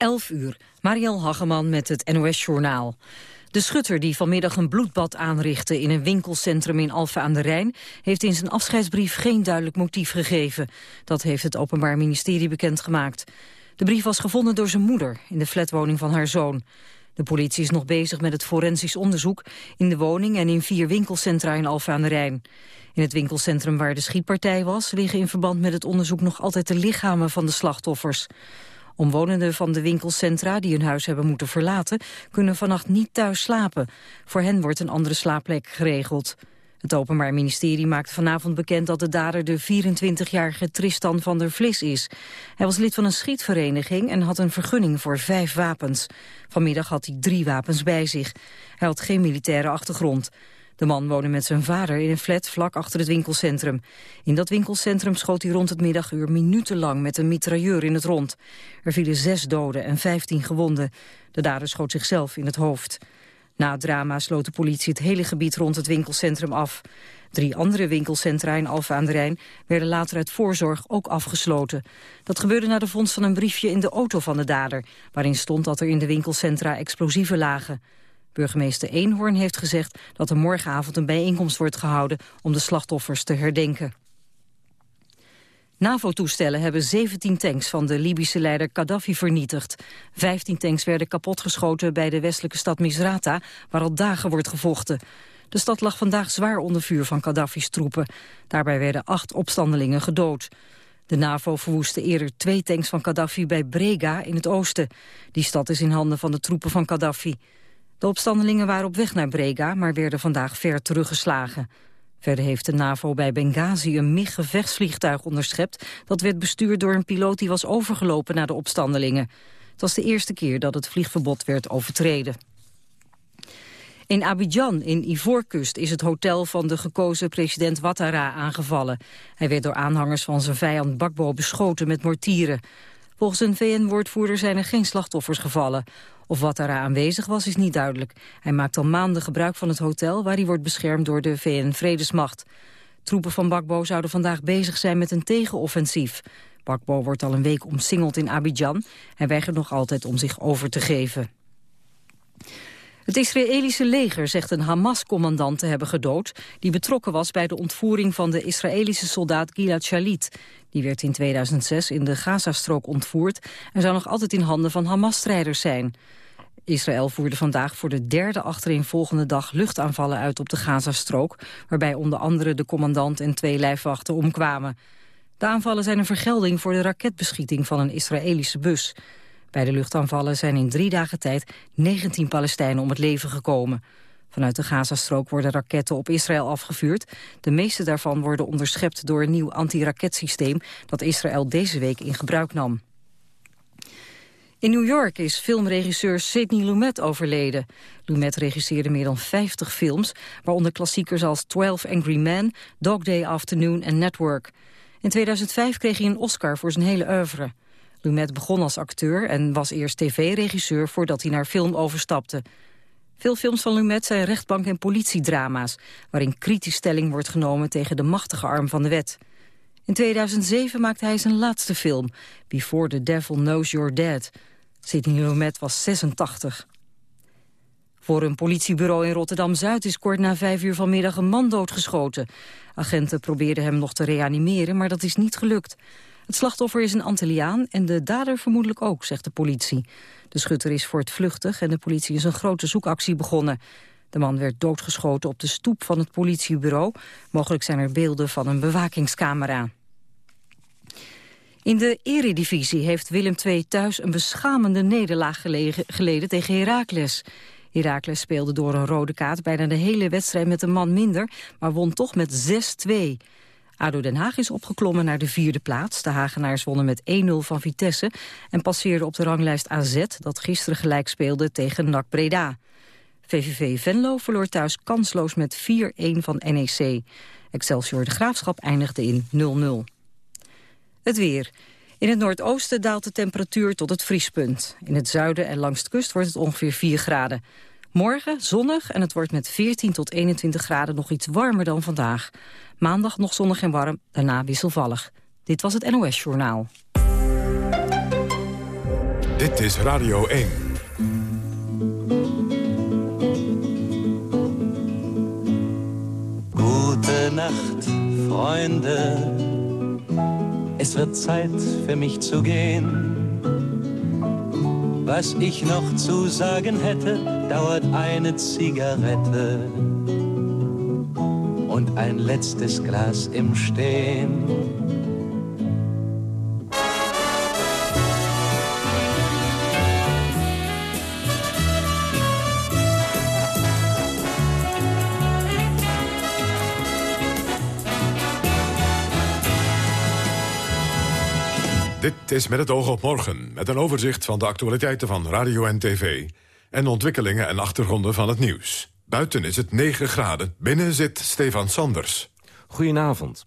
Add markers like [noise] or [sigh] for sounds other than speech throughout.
11 uur, Mariel Hageman met het NOS-journaal. De schutter die vanmiddag een bloedbad aanrichtte in een winkelcentrum in Alphen aan de Rijn... heeft in zijn afscheidsbrief geen duidelijk motief gegeven. Dat heeft het Openbaar Ministerie bekendgemaakt. De brief was gevonden door zijn moeder in de flatwoning van haar zoon. De politie is nog bezig met het forensisch onderzoek in de woning en in vier winkelcentra in Alphen aan de Rijn. In het winkelcentrum waar de schietpartij was liggen in verband met het onderzoek nog altijd de lichamen van de slachtoffers. Omwonenden van de winkelcentra die hun huis hebben moeten verlaten... kunnen vannacht niet thuis slapen. Voor hen wordt een andere slaapplek geregeld. Het Openbaar Ministerie maakte vanavond bekend dat de dader de 24-jarige Tristan van der Vlis is. Hij was lid van een schietvereniging en had een vergunning voor vijf wapens. Vanmiddag had hij drie wapens bij zich. Hij had geen militaire achtergrond. De man woonde met zijn vader in een flat vlak achter het winkelcentrum. In dat winkelcentrum schoot hij rond het middaguur minutenlang met een mitrailleur in het rond. Er vielen zes doden en vijftien gewonden. De dader schoot zichzelf in het hoofd. Na het drama sloot de politie het hele gebied rond het winkelcentrum af. Drie andere winkelcentra in Alphen aan de Rijn werden later uit voorzorg ook afgesloten. Dat gebeurde na de vondst van een briefje in de auto van de dader... waarin stond dat er in de winkelcentra explosieven lagen. Burgemeester Eenhoorn heeft gezegd dat er morgenavond een bijeenkomst wordt gehouden om de slachtoffers te herdenken. NAVO-toestellen hebben 17 tanks van de Libische leider Gaddafi vernietigd. 15 tanks werden kapotgeschoten bij de westelijke stad Misrata, waar al dagen wordt gevochten. De stad lag vandaag zwaar onder vuur van Gaddafi's troepen. Daarbij werden acht opstandelingen gedood. De NAVO verwoestte eerder twee tanks van Gaddafi bij Brega in het oosten. Die stad is in handen van de troepen van Gaddafi. De opstandelingen waren op weg naar Brega, maar werden vandaag ver teruggeslagen. Verder heeft de NAVO bij Benghazi een MiG-gevechtsvliegtuig onderschept. Dat werd bestuurd door een piloot die was overgelopen naar de opstandelingen. Het was de eerste keer dat het vliegverbod werd overtreden. In Abidjan, in Ivoorkust, is het hotel van de gekozen president Ouattara aangevallen. Hij werd door aanhangers van zijn vijand Bakbo beschoten met mortieren. Volgens een VN-woordvoerder zijn er geen slachtoffers gevallen. Of wat daar aanwezig was, is niet duidelijk. Hij maakt al maanden gebruik van het hotel... waar hij wordt beschermd door de VN-vredesmacht. Troepen van Bakbo zouden vandaag bezig zijn met een tegenoffensief. Bakbo wordt al een week omsingeld in Abidjan. Hij weigert nog altijd om zich over te geven. Het Israëlische leger zegt een Hamas-commandant te hebben gedood... die betrokken was bij de ontvoering van de Israëlische soldaat Gilad Shalit. Die werd in 2006 in de Gazastrook ontvoerd... en zou nog altijd in handen van Hamas-strijders zijn. Israël voerde vandaag voor de derde achtereenvolgende dag luchtaanvallen uit op de Gazastrook... waarbij onder andere de commandant en twee lijfwachten omkwamen. De aanvallen zijn een vergelding voor de raketbeschieting van een Israëlische bus... Bij de luchtaanvallen zijn in drie dagen tijd 19 Palestijnen om het leven gekomen. Vanuit de Gazastrook worden raketten op Israël afgevuurd. De meeste daarvan worden onderschept door een nieuw antiraketsysteem... dat Israël deze week in gebruik nam. In New York is filmregisseur Sidney Lumet overleden. Lumet regisseerde meer dan 50 films, waaronder klassiekers als 12 Angry Men, Dog Day Afternoon en Network. In 2005 kreeg hij een Oscar voor zijn hele oeuvre. Lumet begon als acteur en was eerst tv-regisseur voordat hij naar film overstapte. Veel films van Lumet zijn rechtbank- en politiedrama's... waarin kritisch stelling wordt genomen tegen de machtige arm van de wet. In 2007 maakte hij zijn laatste film, Before the Devil Knows You're Dead. Sidney Lumet was 86. Voor een politiebureau in Rotterdam-Zuid is kort na vijf uur vanmiddag een man doodgeschoten. Agenten probeerden hem nog te reanimeren, maar dat is niet gelukt. Het slachtoffer is een Antilliaan en de dader vermoedelijk ook, zegt de politie. De schutter is voor het vluchtig en de politie is een grote zoekactie begonnen. De man werd doodgeschoten op de stoep van het politiebureau. Mogelijk zijn er beelden van een bewakingscamera. In de eredivisie heeft Willem II thuis een beschamende nederlaag geleden tegen Heracles. Heracles speelde door een rode kaart bijna de hele wedstrijd met een man minder, maar won toch met 6-2. ADO Den Haag is opgeklommen naar de vierde plaats. De Hagenaars wonnen met 1-0 van Vitesse en passeerden op de ranglijst AZ... dat gisteren gelijk speelde tegen NAC Breda. VVV Venlo verloor thuis kansloos met 4-1 van NEC. Excelsior de Graafschap eindigde in 0-0. Het weer. In het noordoosten daalt de temperatuur tot het vriespunt. In het zuiden en langs de kust wordt het ongeveer 4 graden. Morgen zonnig en het wordt met 14 tot 21 graden nog iets warmer dan vandaag. Maandag nog zonnig en warm, daarna wisselvallig. Dit was het NOS Journaal. Dit is Radio 1. Gute Nacht, Freunde. Es wird Zeit für mich zu gehen. Was ich noch zu sagen hätte, dauert eine Zigarette und ein letztes Glas im Stehen. Dit is met het oog op morgen, met een overzicht van de actualiteiten van radio en tv... en ontwikkelingen en achtergronden van het nieuws. Buiten is het 9 graden, binnen zit Stefan Sanders. Goedenavond.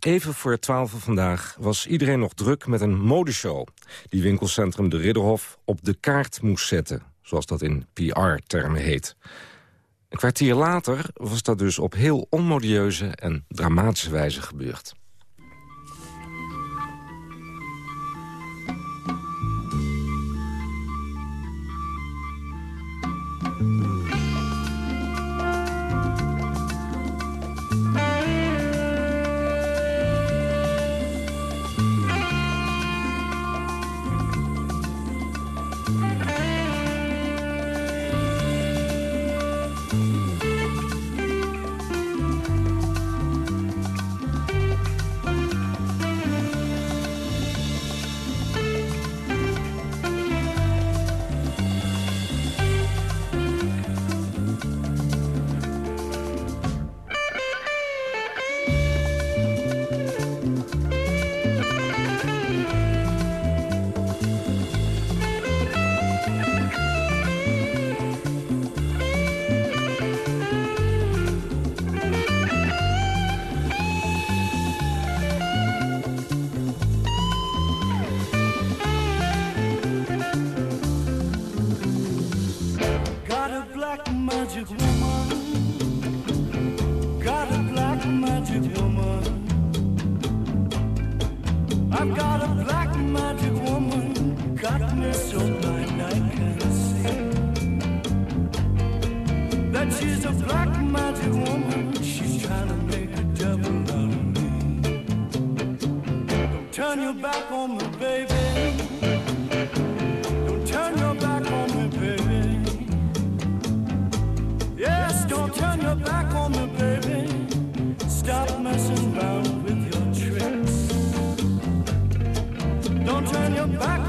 Even voor 12 vandaag was iedereen nog druk met een modeshow... die winkelcentrum De Ridderhof op de kaart moest zetten... zoals dat in PR-termen heet. Een kwartier later was dat dus op heel onmodieuze en dramatische wijze gebeurd. Got me so blind I can't see. That she's a black magic woman. She's trying to make a devil out of me. Don't turn your back on me, baby. Don't turn your back on me, baby. Yes, don't turn your back on me, baby. Stop messing around with your tricks. Don't turn your back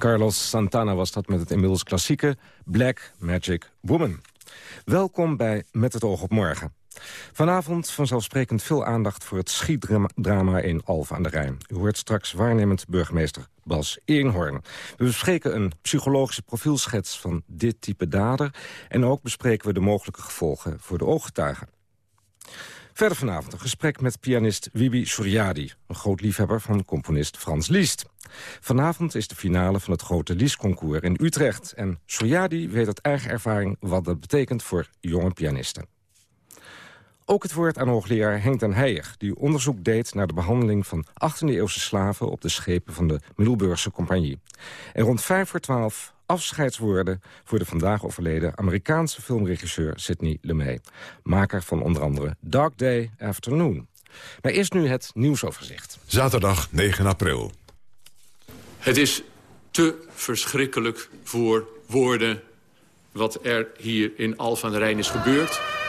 Carlos Santana was dat met het inmiddels klassieke Black Magic Woman. Welkom bij Met het oog op morgen. Vanavond vanzelfsprekend veel aandacht voor het schietdrama in Alphen aan de Rijn. U hoort straks waarnemend burgemeester Bas Eenhoorn. We bespreken een psychologische profielschets van dit type dader... en ook bespreken we de mogelijke gevolgen voor de ooggetuigen. Verder vanavond een gesprek met pianist Wibi Suryadi... een groot liefhebber van componist Frans Liszt. Vanavond is de finale van het grote Liszt-concours in Utrecht... en Suryadi weet uit eigen ervaring wat dat betekent voor jonge pianisten. Ook het woord aan hoogleraar Henk den Heijer... die onderzoek deed naar de behandeling van 18e-eeuwse slaven... op de schepen van de Middelburgse Compagnie. En rond 5 voor 12 afscheidswoorden voor de vandaag overleden Amerikaanse filmregisseur Sidney Lumet. Maker van onder andere Dark Day Afternoon. Maar eerst nu het nieuwsoverzicht. Zaterdag 9 april. Het is te verschrikkelijk voor woorden wat er hier in Alphen aan de Rijn is gebeurd.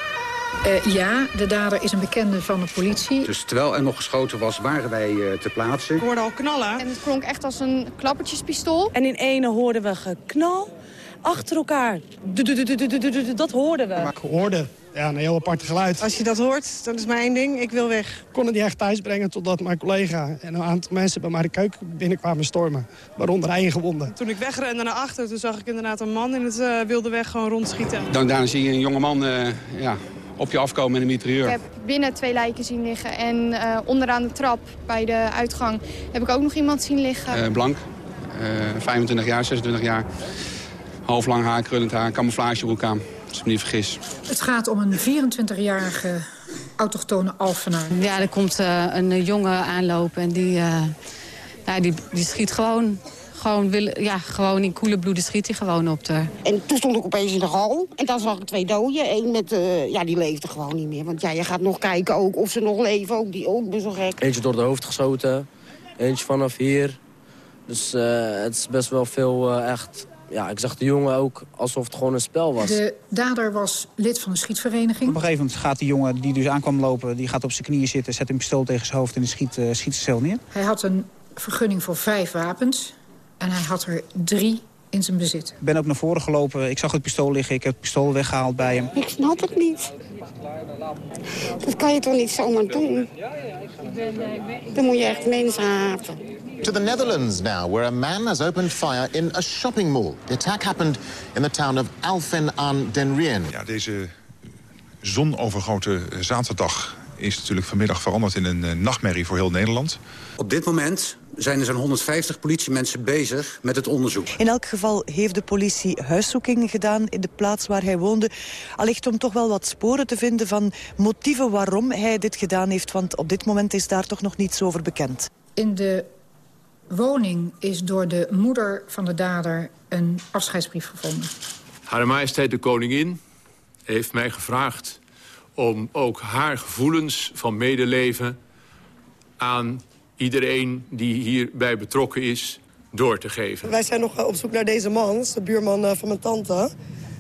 Uh, ja, de dader is een bekende van de politie. Dus terwijl er nog geschoten was, waren wij uh, te plaatsen. We hoorden al knallen. En het klonk echt als een klappertjespistool. En in ene hoorden we geknal achter elkaar. Dat hoorden we. Maar ik hoorde ja, een heel apart geluid. Als je dat hoort, dan is mijn ding, ik wil weg. Ik kon het niet echt thuis brengen totdat mijn collega en een aantal mensen bij mij de keuken binnenkwamen stormen. Waaronder één gewonde. Toen ik wegrende naar achter, toen zag ik inderdaad een man in het uh, wilde weg gewoon rondschieten. Dan daarna zie je een jongeman uh, ja, op je afkomen met een mitrailleur. Ik heb binnen twee lijken zien liggen en uh, onderaan de trap bij de uitgang heb ik ook nog iemand zien liggen. Uh, blank, uh, 25 jaar, 26 jaar, hoofdlang haar, krullend haar, camouflagebroek aan, als ik me niet vergis. Het gaat om een 24-jarige autochtone Alphenaar. Ja, er komt uh, een jongen aanlopen en die, ja, die, die schiet gewoon gewoon, willen, ja, gewoon in koele bloeden schiet hij gewoon op de... En toen stond ik opeens in de hal. En dan zag ik twee doden. Eén met, uh, ja, die leefde gewoon niet meer. Want ja, je gaat nog kijken ook of ze nog leven. Ook die ook best wel gek. Eentje door de hoofd geschoten. Eentje vanaf hier. Dus uh, het is best wel veel uh, echt... Ja, ik zag de jongen ook alsof het gewoon een spel was. De dader was lid van de schietvereniging. Op een gegeven moment gaat die jongen die dus aankwam lopen... die gaat op zijn knieën zitten, zet een pistool tegen zijn hoofd... en die schiet, schiet zichzelf neer. Hij had een vergunning voor vijf wapens. En hij had er drie in zijn bezit. Ik ben ook naar voren gelopen. Ik zag het pistool liggen. Ik heb het pistool weggehaald bij hem. Ik snap het niet. Dat kan je toch niet zomaar doen? Dan moet je echt mensen haten. To the Netherlands now, where a man has opened fire in a shopping mall. The attack happened in the town of Alphen aan den Rijn. Ja, deze zonovergoten zaterdag is natuurlijk vanmiddag veranderd in een nachtmerrie voor heel Nederland. Op dit moment zijn er zo'n 150 politiemensen bezig met het onderzoek. In elk geval heeft de politie huiszoekingen gedaan in de plaats waar hij woonde. Allicht om toch wel wat sporen te vinden van motieven waarom hij dit gedaan heeft. Want op dit moment is daar toch nog niets over bekend. In de woning is door de moeder van de dader een afscheidsbrief gevonden. Hare Majesteit de Koningin heeft mij gevraagd om ook haar gevoelens van medeleven aan iedereen die hierbij betrokken is door te geven. Wij zijn nog op zoek naar deze man, de buurman van mijn tante.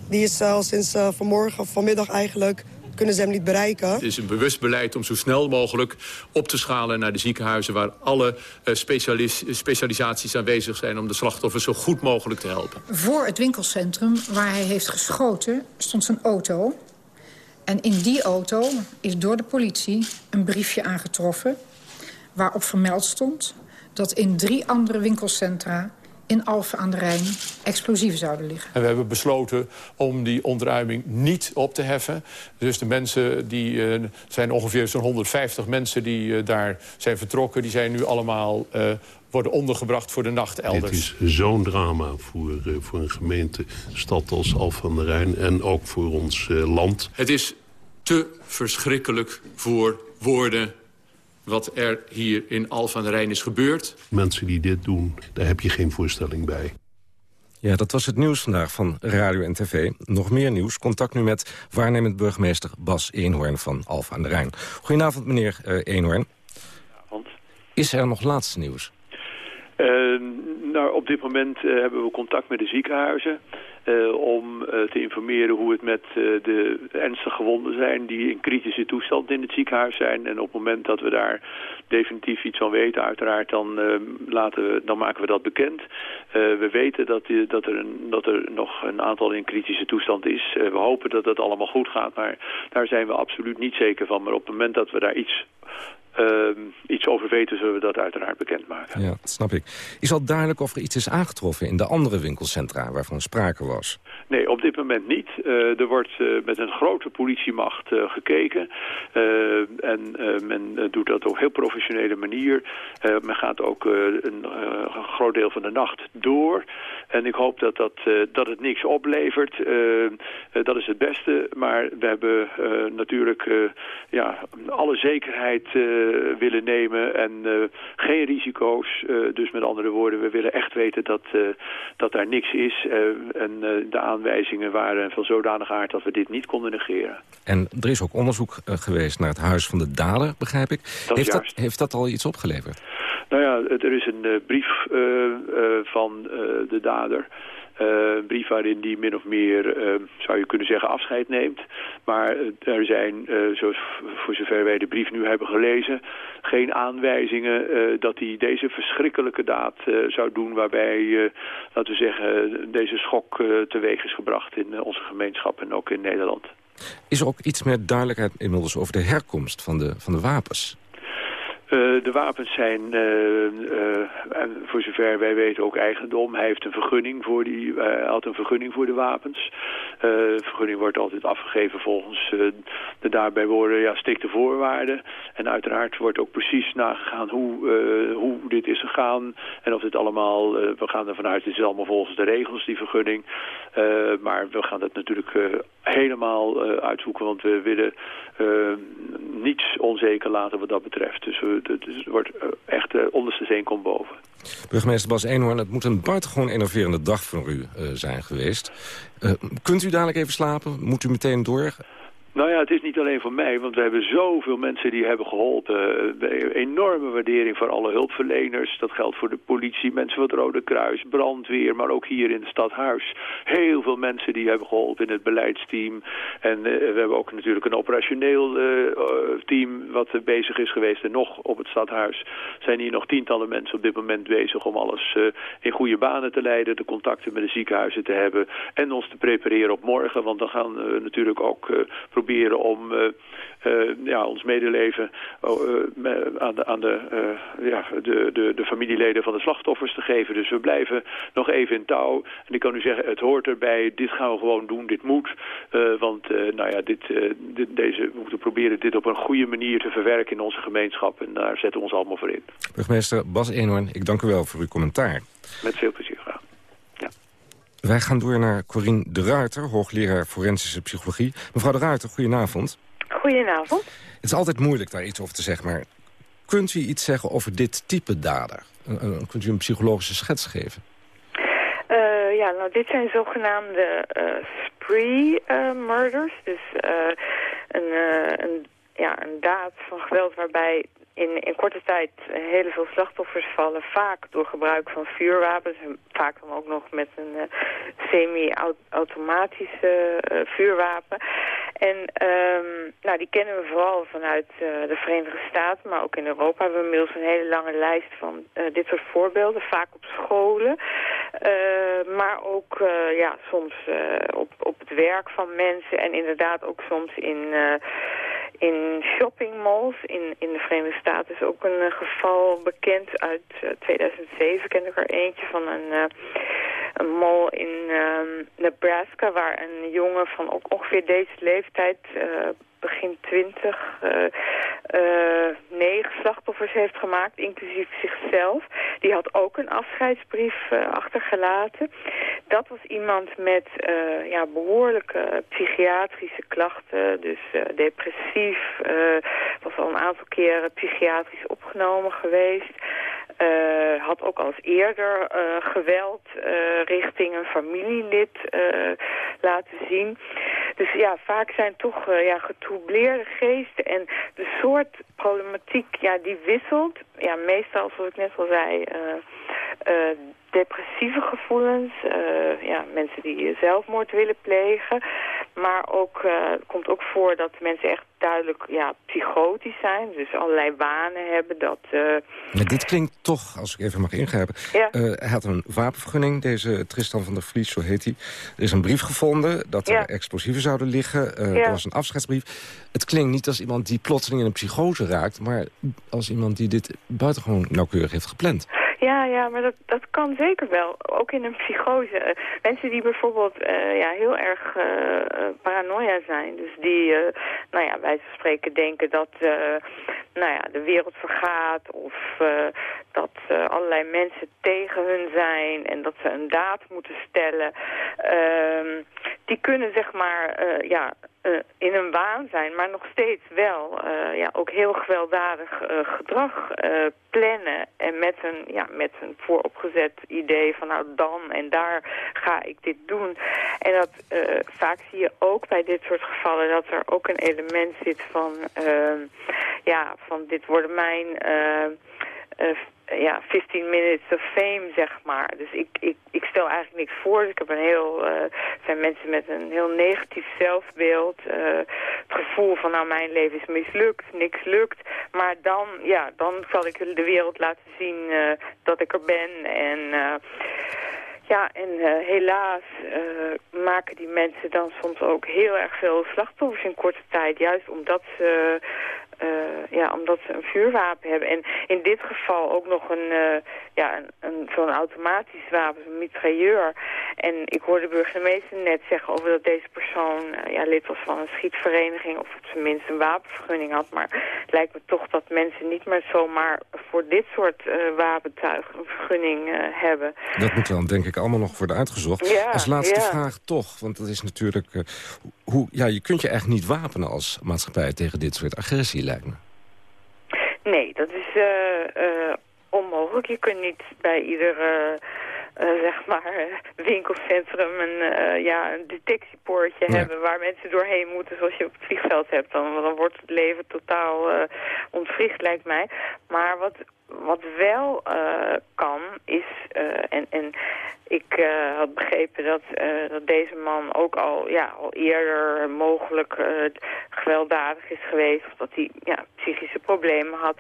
Die is al sinds vanmorgen, vanmiddag eigenlijk, kunnen ze hem niet bereiken. Het is een bewust beleid om zo snel mogelijk op te schalen naar de ziekenhuizen... waar alle specialis specialisaties aanwezig zijn om de slachtoffers zo goed mogelijk te helpen. Voor het winkelcentrum waar hij heeft geschoten stond zijn auto. En in die auto is door de politie een briefje aangetroffen waarop vermeld stond dat in drie andere winkelcentra in Alphen aan de Rijn explosieven zouden liggen. En we hebben besloten om die ontruiming niet op te heffen. Dus de mensen, die uh, zijn ongeveer zo'n 150 mensen die uh, daar zijn vertrokken... die zijn nu allemaal uh, worden ondergebracht voor de nacht elders. Het is zo'n drama voor, voor een gemeente, stad als Alphen aan de Rijn... en ook voor ons land. Het is te verschrikkelijk voor woorden wat er hier in Alphen aan de Rijn is gebeurd. Mensen die dit doen, daar heb je geen voorstelling bij. Ja, dat was het nieuws vandaag van Radio en TV. Nog meer nieuws. Contact nu met waarnemend burgemeester Bas Eenhoorn van Alphen aan de Rijn. Goedenavond, meneer uh, Eenhoorn. Want? Is er nog laatste nieuws? Uh, nou, op dit moment uh, hebben we contact met de ziekenhuizen. Uh, om uh, te informeren hoe het met de ernstige gewonden zijn die in kritische toestand in het ziekenhuis zijn. En op het moment dat we daar definitief iets van weten, uiteraard, dan, laten we, dan maken we dat bekend. we weten dat, dat, er een, dat er nog een aantal in kritische toestand is. we hopen dat dat allemaal goed gaat, maar daar zijn we absoluut niet zeker van. Maar op het moment dat we daar iets ehm, iets over weten, zullen we dat uiteraard bekendmaken. Ja, dat snap ik. Is al duidelijk of er iets is aangetroffen in de andere winkelcentra waarvan sprake was? Nee, op dit moment niet. Eh, er wordt uh, met een grote politiemacht uh, gekeken. en men doet dat op heel professionele manier. men gaat ook een groot deel van de nacht door. En ik hoop dat, dat, dat het niks oplevert. dat is het beste. Maar we hebben natuurlijk ja, alle zekerheid willen nemen en geen risico's. dus met andere woorden, we willen echt weten dat, dat daar niks is. en de aanwijzingen waren van zodanig aard dat we dit niet konden negeren. En er is ook onderzoek geweest naar het huis van de dader, begrijp ik. Dat heeft, dat, heeft dat al iets opgeleverd? Nou ja, er is een brief van de dader... Een brief waarin die min of meer, uh, zou je kunnen zeggen, afscheid neemt. Maar uh, er zijn, zoals voor zover wij de brief nu hebben gelezen... geen aanwijzingen dat hij deze verschrikkelijke daad zou doen... waarbij, laten we zeggen, deze schok teweeg is gebracht in onze gemeenschap en ook in Nederland. Is er ook iets meer duidelijkheid inmiddels over de herkomst van de, van de wapens? Uh, de wapens zijn, uh, uh, en voor zover wij weten, ook eigendom. Hij heeft een vergunning voor die, had een vergunning voor de wapens. de vergunning wordt altijd afgegeven volgens de daarbij worden ja, strikte voorwaarden. En uiteraard wordt ook precies nagegaan hoe, hoe dit is gegaan. En of dit allemaal, we gaan ervan uit, het is allemaal volgens de regels, die vergunning. maar we gaan dat natuurlijk helemaal uitzoeken, want we willen niets onzeker laten wat dat betreft. Dus het wordt echt uh, onderste zeen komt boven. Burgemeester Bas Eenhoorn, het moet een buitengewoon enerverende dag voor u zijn geweest. Kunt u dadelijk even slapen? Moet u meteen door? Nou ja, het is niet alleen voor mij, want we hebben zoveel mensen die hebben geholpen. Enorme waardering voor alle hulpverleners. Dat geldt voor de politie, mensen van het Rode Kruis, brandweer, maar ook hier in het stadhuis. Heel veel mensen die hebben geholpen in het beleidsteam. En uh, we hebben ook natuurlijk een operationeel uh, team wat bezig is geweest. En nog op het stadhuis zijn hier nog tientallen mensen op dit moment bezig om alles in goede banen te leiden. De contacten met de ziekenhuizen te hebben en ons te prepareren op morgen. Want dan gaan we natuurlijk ook proberen om uh, uh, ja, ons medeleven uh, aan, de, aan de, ja, de, de, de familieleden van de slachtoffers te geven. Dus we blijven nog even in touw. En ik kan u zeggen, het hoort erbij. Dit gaan we gewoon doen. Dit moet. want nou ja, dit, dit, deze, we moeten proberen dit op een goede manier te verwerken in onze gemeenschap. En daar zetten we ons allemaal voor in. Burgemeester Bas Eenhoorn, ik dank u wel voor uw commentaar. Met veel plezier graag. Wij gaan door naar Corine de Ruiter, hoogleraar forensische psychologie. Mevrouw de Ruiter, goedenavond. Goedenavond. Het is altijd moeilijk daar iets over te zeggen, maar kunt u iets zeggen over dit type dader? Kunt u een psychologische schets geven? Uh, ja, nou dit zijn zogenaamde uh, spree uh, murders. Dus een, een, ja, een daad van geweld waarbij in, in korte tijd heel veel slachtoffers vallen. Vaak door gebruik van vuurwapens. En vaak dan ook nog met een uh, semi-automatisch uh, vuurwapen. En um, nou, die kennen we vooral vanuit de Verenigde Staten. Maar ook in Europa hebben we inmiddels een hele lange lijst van dit soort voorbeelden. Vaak op scholen. maar ook ja, soms op, op het werk van mensen. En inderdaad ook soms in in shoppingmalls in, in de Verenigde Staten is ook een uh, geval bekend uit uh, 2007. Ken ik er eentje van een, uh, een mall in um, Nebraska... waar een jongen van ook ongeveer deze leeftijd begin twintig uh, uh, negen slachtoffers heeft gemaakt, inclusief zichzelf. Die had ook een afscheidsbrief achtergelaten. Dat was iemand met ja, behoorlijke psychiatrische klachten, dus depressief, was al een aantal keren psychiatrisch opgenomen geweest. Uh, had ook al eerder uh, geweld uh, richting een familielid laten zien. Dus ja, vaak zijn toch ja, geesten. En de soort problematiek, ja, die wisselt. Ja, meestal, zoals ik net al zei, depressieve gevoelens. ja, mensen die zelfmoord willen plegen. Maar ook, eh, het komt ook voor dat mensen echt duidelijk ja, psychotisch zijn. Dus allerlei wanen hebben. Dat, eh, Ja, dit klinkt toch, als ik even mag ingrijpen... Ja. Eh, hij had een wapenvergunning, deze Tristan van der Vlies, zo heet hij. Er is een brief gevonden dat er Ja. explosieven zouden liggen. Eh. Er was een afscheidsbrief. Het klinkt niet als iemand die plotseling in een psychose raakt... maar als iemand die dit buitengewoon nauwkeurig heeft gepland. Ja, ja, maar dat, dat kan zeker wel. Ook in een psychose. Eh, mensen die bijvoorbeeld eh, ja, heel erg eh, paranoia zijn. Dus die, eh, nou ja, wij spreken denken dat nou ja, de wereld vergaat. Of dat allerlei mensen tegen hun zijn. En dat ze een daad moeten stellen. Ehm, die kunnen zeg maar, ja, eh, in een waan zijn, maar nog steeds wel eh, ja, ook heel gewelddadig eh, gedrag plannen. En met een, ja, met een vooropgezet idee van nou dan en daar ga ik dit doen. En dat vaak zie je ook bij dit soort gevallen dat er ook een element zit van, ja, van dit worden mijn... eh, ja, 15 minutes of fame, zeg maar. Dus ik, ik, ik stel eigenlijk niks voor. Ik heb een heel, eh, zijn mensen met een heel negatief zelfbeeld. eh, het gevoel van, nou, mijn leven is mislukt, niks lukt. Maar dan, ja, dan zal ik de wereld laten zien dat ik er ben. En... ja, en helaas maken die mensen dan soms ook heel erg veel slachtoffers in korte tijd. Juist omdat ze, eh, ja, omdat ze een vuurwapen hebben. En in dit geval ook nog een, eh, ja, een, een, zo'n automatisch wapen, zo'n mitrailleur. En ik hoorde de burgemeester net zeggen over dat deze persoon eh, ja, lid was van een schietvereniging. Of op zijn minst een wapenvergunning had. Maar het lijkt me toch dat mensen niet meer zomaar voor dit soort wapentuig een vergunning hebben. Dat moet dan denk ik allemaal nog worden uitgezocht. Ja, als laatste ja. vraag toch, want dat is natuurlijk... hoe, ja, je kunt je echt niet wapenen als maatschappij tegen dit soort agressie, lijkt. Nee, dat is eh, eh, onmogelijk. Je kunt niet bij ieder eh, zeg maar, eh, winkelcentrum een, eh, ja, een detectiepoortje hebben waar mensen doorheen moeten zoals je op het vliegveld hebt. Dan, dan wordt het leven totaal ontwricht, lijkt mij. Maar wat, wat wel kan is, en, en ik had begrepen dat, dat deze man ook al, ja, al eerder mogelijk gewelddadig is geweest. Of dat hij ja, psychische problemen had.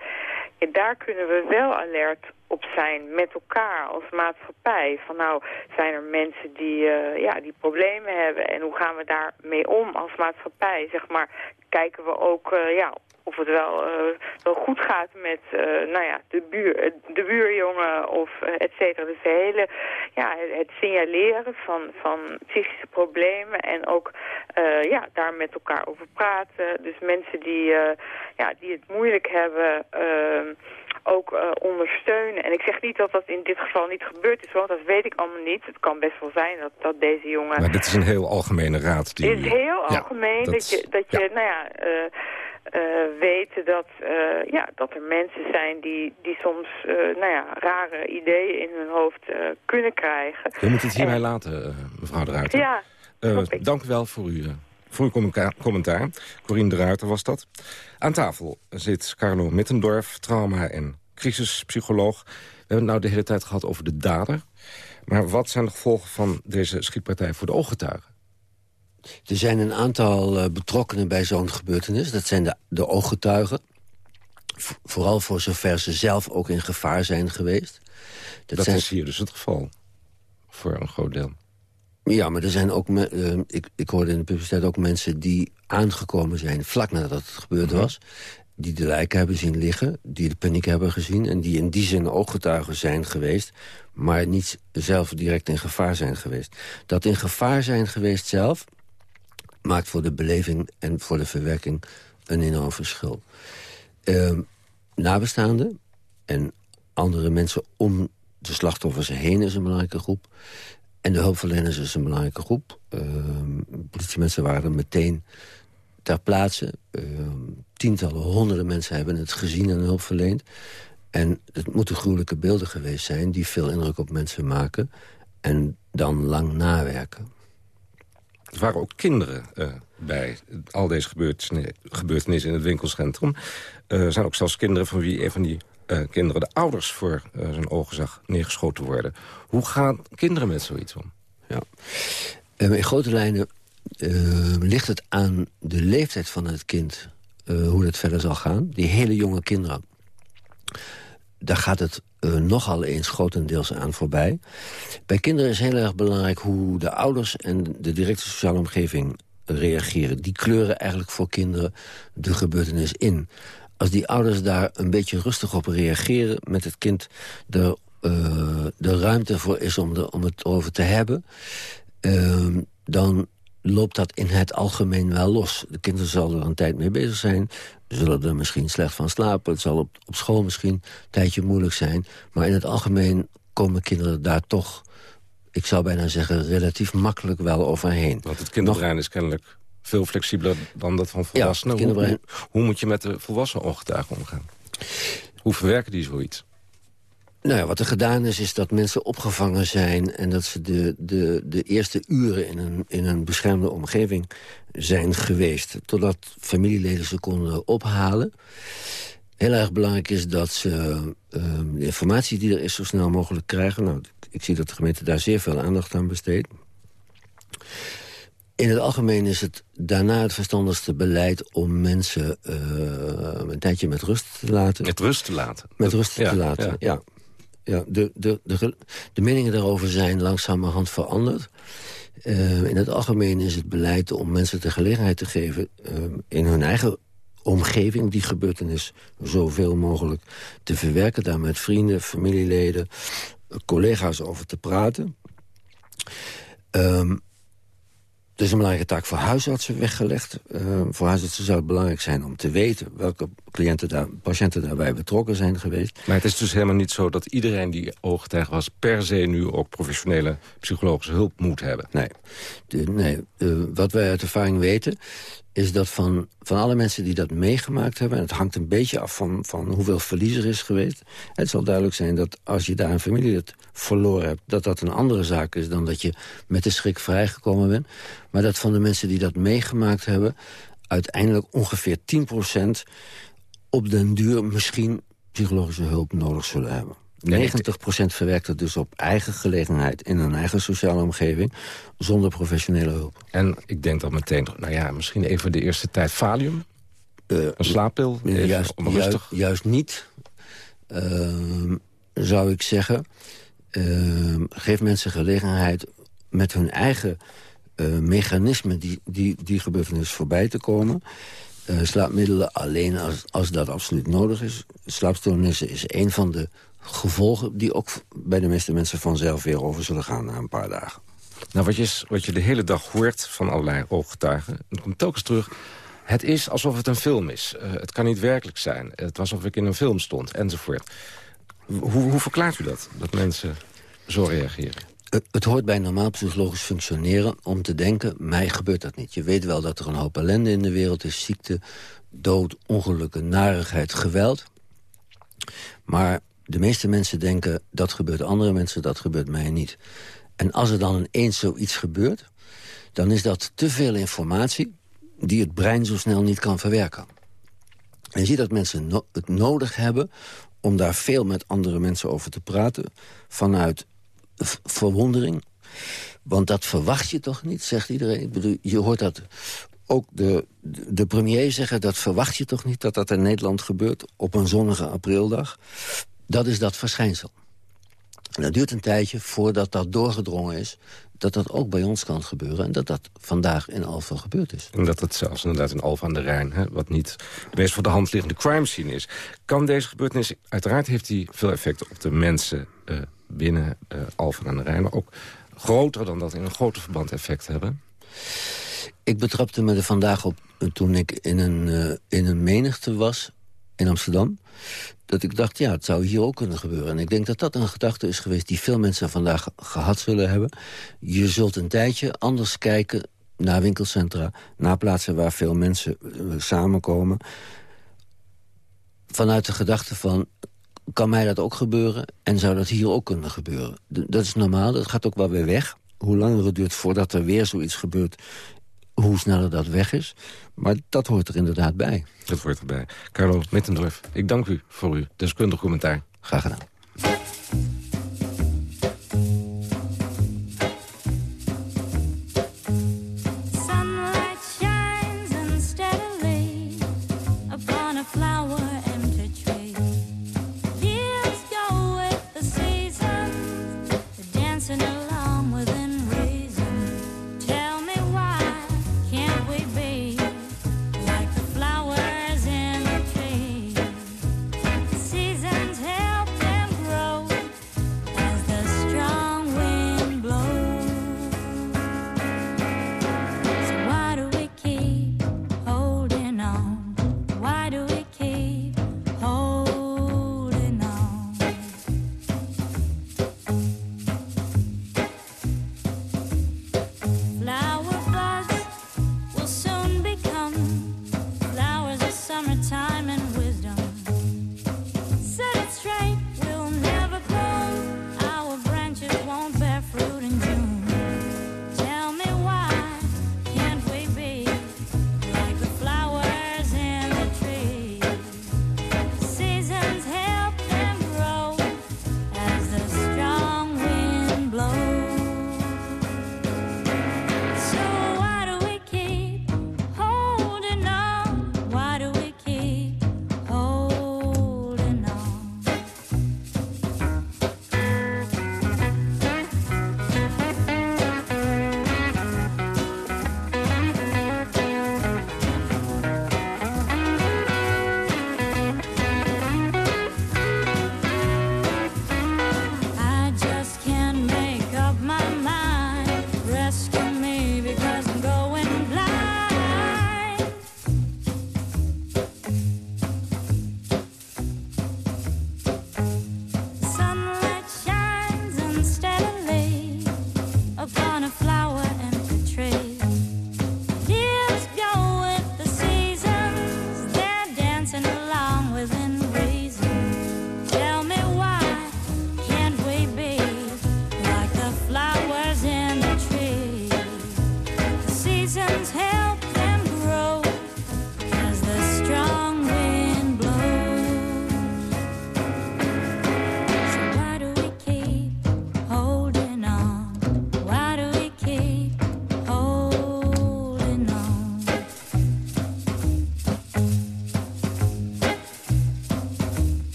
Ja, daar kunnen we wel alert op zijn met elkaar als maatschappij. Van nou, zijn er mensen die, eh, ja, die problemen hebben en hoe gaan we daarmee om als maatschappij? Zeg maar, kijken we ook eh, ja, of het wel, eh, wel goed gaat met eh, nou ja, de, buur, de buurjongen of et cetera. Dus de hele, ja, het signaleren van, van psychische problemen en ook ja, daar met elkaar over praten. Dus mensen die, ja, die het moeilijk hebben... ehm, ook ondersteunen. En ik zeg niet dat dat in dit geval niet gebeurd is, want dat weet ik allemaal niet. Het kan best wel zijn dat, dat deze jongen... Maar dit is een heel algemene raad. Die, Het is heel Ja, algemeen dat, dat- je, dat je nou ja, eh, eh, weten dat, eh, ja, dat er mensen zijn die, die soms nou ja, rare ideeën in hun hoofd kunnen krijgen. We moeten het hierbij laten, mevrouw de Ruiter. Ja, dank u wel voor, uw, eh, voor uw commentaar. Corine de Ruiter was dat. Aan tafel zit Carlo Mittendorf, trauma- en crisispsycholoog. We hebben het nou de hele tijd gehad over de dader. Maar wat zijn de gevolgen van deze schietpartij voor de ooggetuigen? Er zijn een aantal eh, betrokkenen bij zo'n gebeurtenis. Dat zijn de, de ooggetuigen. Vooral voor zover ze zelf ook in gevaar zijn geweest. Dat, zijn... is hier dus het geval. Voor een groot deel. Ja, maar er zijn ook... eh, ik, ik hoorde in de publiciteit ook mensen die aangekomen zijn... vlak nadat het gebeurd was. Die de lijken hebben zien liggen. Die de paniek hebben gezien. En die in die zin ooggetuigen zijn geweest. Maar niet zelf direct in gevaar zijn geweest. Dat in gevaar zijn geweest zelf... maakt voor de beleving en voor de verwerking een enorm verschil. Ehm, nabestaanden en andere mensen om de slachtoffers heen is een belangrijke groep. En de hulpverleners is een belangrijke groep. Ehm, politiemensen waren meteen ter plaatse. Ehm, tientallen, honderden mensen hebben het gezien en hulp verleend. En het moeten gruwelijke beelden geweest zijn... die veel indruk op mensen maken en dan lang nawerken. Er waren ook kinderen eh, bij al deze gebeurtenissen, gebeurtenissen in het winkelcentrum. Eh, Er zijn ook zelfs kinderen van wie een van die eh, kinderen... de ouders voor zijn ogen zag neergeschoten worden. Hoe gaan kinderen met zoiets om? Ja. In grote lijnen ligt het aan de leeftijd van het kind hoe dat verder zal gaan. Die hele jonge kinderen, daar gaat het nogal eens grotendeels aan voorbij. Bij kinderen is heel erg belangrijk hoe de ouders en de directe sociale omgeving reageren. Die kleuren eigenlijk voor kinderen de gebeurtenis in. Als die ouders daar een beetje rustig op reageren... met het kind de, uh, de ruimte voor is om, de, om het over te hebben... Uh, dan loopt dat in het algemeen wel los. De kinderen zullen er een tijd mee bezig zijn. Zullen er misschien slecht van slapen. Het zal op, op school misschien een tijdje moeilijk zijn. Maar in het algemeen komen kinderen daar toch ik zou bijna zeggen, relatief makkelijk wel overheen. Want het kinderbrein is kennelijk veel flexibeler dan dat van volwassenen. Ja, hoe, hoe, moet je met de volwassen ongetuigen omgaan? Hoe verwerken die zoiets? Nou ja, wat er gedaan is, is dat mensen opgevangen zijn... en dat ze de, de, de eerste uren in een, in een beschermde omgeving zijn geweest... totdat familieleden ze konden ophalen. Heel erg belangrijk is dat ze uh, de informatie die er is zo snel mogelijk krijgen. Nou, ik zie dat de gemeente daar zeer veel aandacht aan besteedt. In het algemeen is het daarna het verstandigste beleid... om mensen uh, een tijdje met rust te laten. Met rust te laten? Met rust te laten, ja. ja. Ja de, de, de, de, meningen daarover zijn langzamerhand veranderd. Uh, in het algemeen is het beleid om mensen de gelegenheid te geven... Uh, in hun eigen omgeving die gebeurtenis zoveel mogelijk te verwerken. Daar met vrienden, familieleden, collega's over te praten. Um, er is een belangrijke taak voor huisartsen weggelegd. Uh, voor huisartsen zou het belangrijk zijn om te weten... welke cliënten daar, patiënten daarbij betrokken zijn geweest. Maar het is dus helemaal niet zo dat iedereen die ooggetuige was... per se nu ook professionele psychologische hulp moet hebben? Nee. De, nee. Uh, wat wij uit ervaring weten is dat van, van alle mensen die dat meegemaakt hebben... en het hangt een beetje af van, van hoeveel verlies er is geweest... het zal duidelijk zijn dat als je daar een familie het verloren hebt... dat dat een andere zaak is dan dat je met de schrik vrijgekomen bent. Maar dat van de mensen die dat meegemaakt hebben... uiteindelijk ongeveer 10% op den duur misschien psychologische hulp nodig zullen hebben. 90% verwerkt het dus op eigen gelegenheid... in een eigen sociale omgeving, zonder professionele hulp. En ik denk dan meteen, nou ja, misschien even de eerste tijd valium? Uh, een slaappil? Uh, juist, juist, juist, niet, uh, zou ik zeggen. Ehm, geef mensen gelegenheid met hun eigen eh, mechanismen... die, die, die gebeurtenis voorbij te komen... Slaapmiddelen alleen als, als dat absoluut nodig is. Slaapstoornissen is een van de gevolgen die ook bij de meeste mensen vanzelf weer over zullen gaan na een paar dagen. Nou, wat je, wat je de hele dag hoort van allerlei ooggetuigen... en komt telkens terug... het is alsof het een film is. Uh, het kan niet werkelijk zijn. Het was alsof ik in een film stond, enzovoort. Hoe, hoe verklaart u dat, dat mensen zo reageren? Het, het, hoort bij normaal psychologisch functioneren om te denken... mij gebeurt dat niet. Je weet wel dat er een hoop ellende in de wereld is. Ziekte, dood, ongelukken, narigheid, geweld. Maar de meeste mensen denken, dat gebeurt andere mensen, dat gebeurt mij niet. En als er dan ineens zoiets gebeurt, dan is dat te veel informatie... die het brein zo snel niet kan verwerken. En je ziet dat mensen het nodig hebben om daar veel met andere mensen over te praten... vanuit verwondering. Want dat verwacht je toch niet, zegt iedereen. Ik bedoel, je hoort dat ook de, de premier zeggen... dat verwacht je toch niet dat dat in Nederland gebeurt... op een zonnige aprildag. Dat is dat verschijnsel. En dat duurt een tijdje voordat dat doorgedrongen is... dat dat ook bij ons kan gebeuren. En dat dat vandaag in Alphen gebeurd is. En dat het zelfs inderdaad in Alphen aan de Rijn... Hè, wat niet de meest voor de hand liggende crime scene is. Kan deze gebeurtenis... Uiteraard heeft hij veel effecten op de mensen uh, binnen uh, Alphen aan de Rijn... maar ook groter dan dat in een groter verband effect hebben? Ik betrapte me er vandaag op toen ik in een, uh, in een menigte was in Amsterdam dat ik dacht, ja, het zou hier ook kunnen gebeuren. En ik denk dat dat een gedachte is geweest die veel mensen vandaag gehad zullen hebben. Je zult een tijdje anders kijken naar winkelcentra... naar plaatsen waar veel mensen eh, samenkomen... vanuit de gedachte van, kan mij dat ook gebeuren? En zou dat hier ook kunnen gebeuren? dat is normaal, dat gaat ook wel weer weg. Hoe langer het duurt voordat er weer zoiets gebeurt hoe sneller dat weg is. Maar dat hoort er inderdaad bij. Dat hoort erbij. Carlo Mittendorf, ik dank u voor uw deskundig commentaar. Graag gedaan.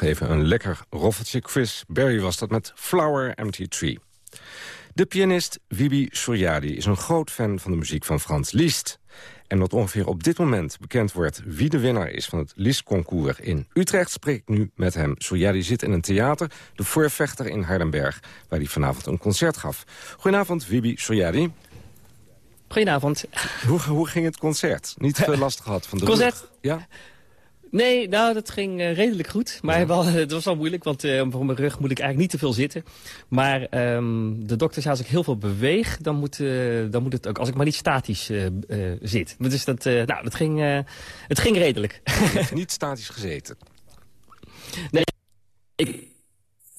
Nog even een lekker roffeltje. Chris Berry was dat met Flower Empty Tree. De pianist Wibi Soriadi is een groot fan van de muziek van Frans Liszt. En wat ongeveer op dit moment bekend wordt wie de winnaar is van het Liszt-concours in Utrecht... spreek ik nu met hem. Soriadi zit in een theater, de Voorvechter in Hardenberg... waar hij vanavond een concert gaf. Goedenavond, Wibi Soriadi. Goedenavond. Hoe, hoe ging het concert? Niet veel [laughs] last gehad van de Concert? Ja? Nee, nou, dat ging uh, redelijk goed. Maar wel, [laughs] het was wel moeilijk, want uh, voor mijn rug moet ik eigenlijk niet te veel zitten. Maar um, de dokter zei, als ik heel veel beweeg, dan moet, uh, dan moet het ook, als ik maar niet statisch zit. Dus dat, nou, dat ging, het ging redelijk. niet statisch gezeten? [laughs] Nee, ik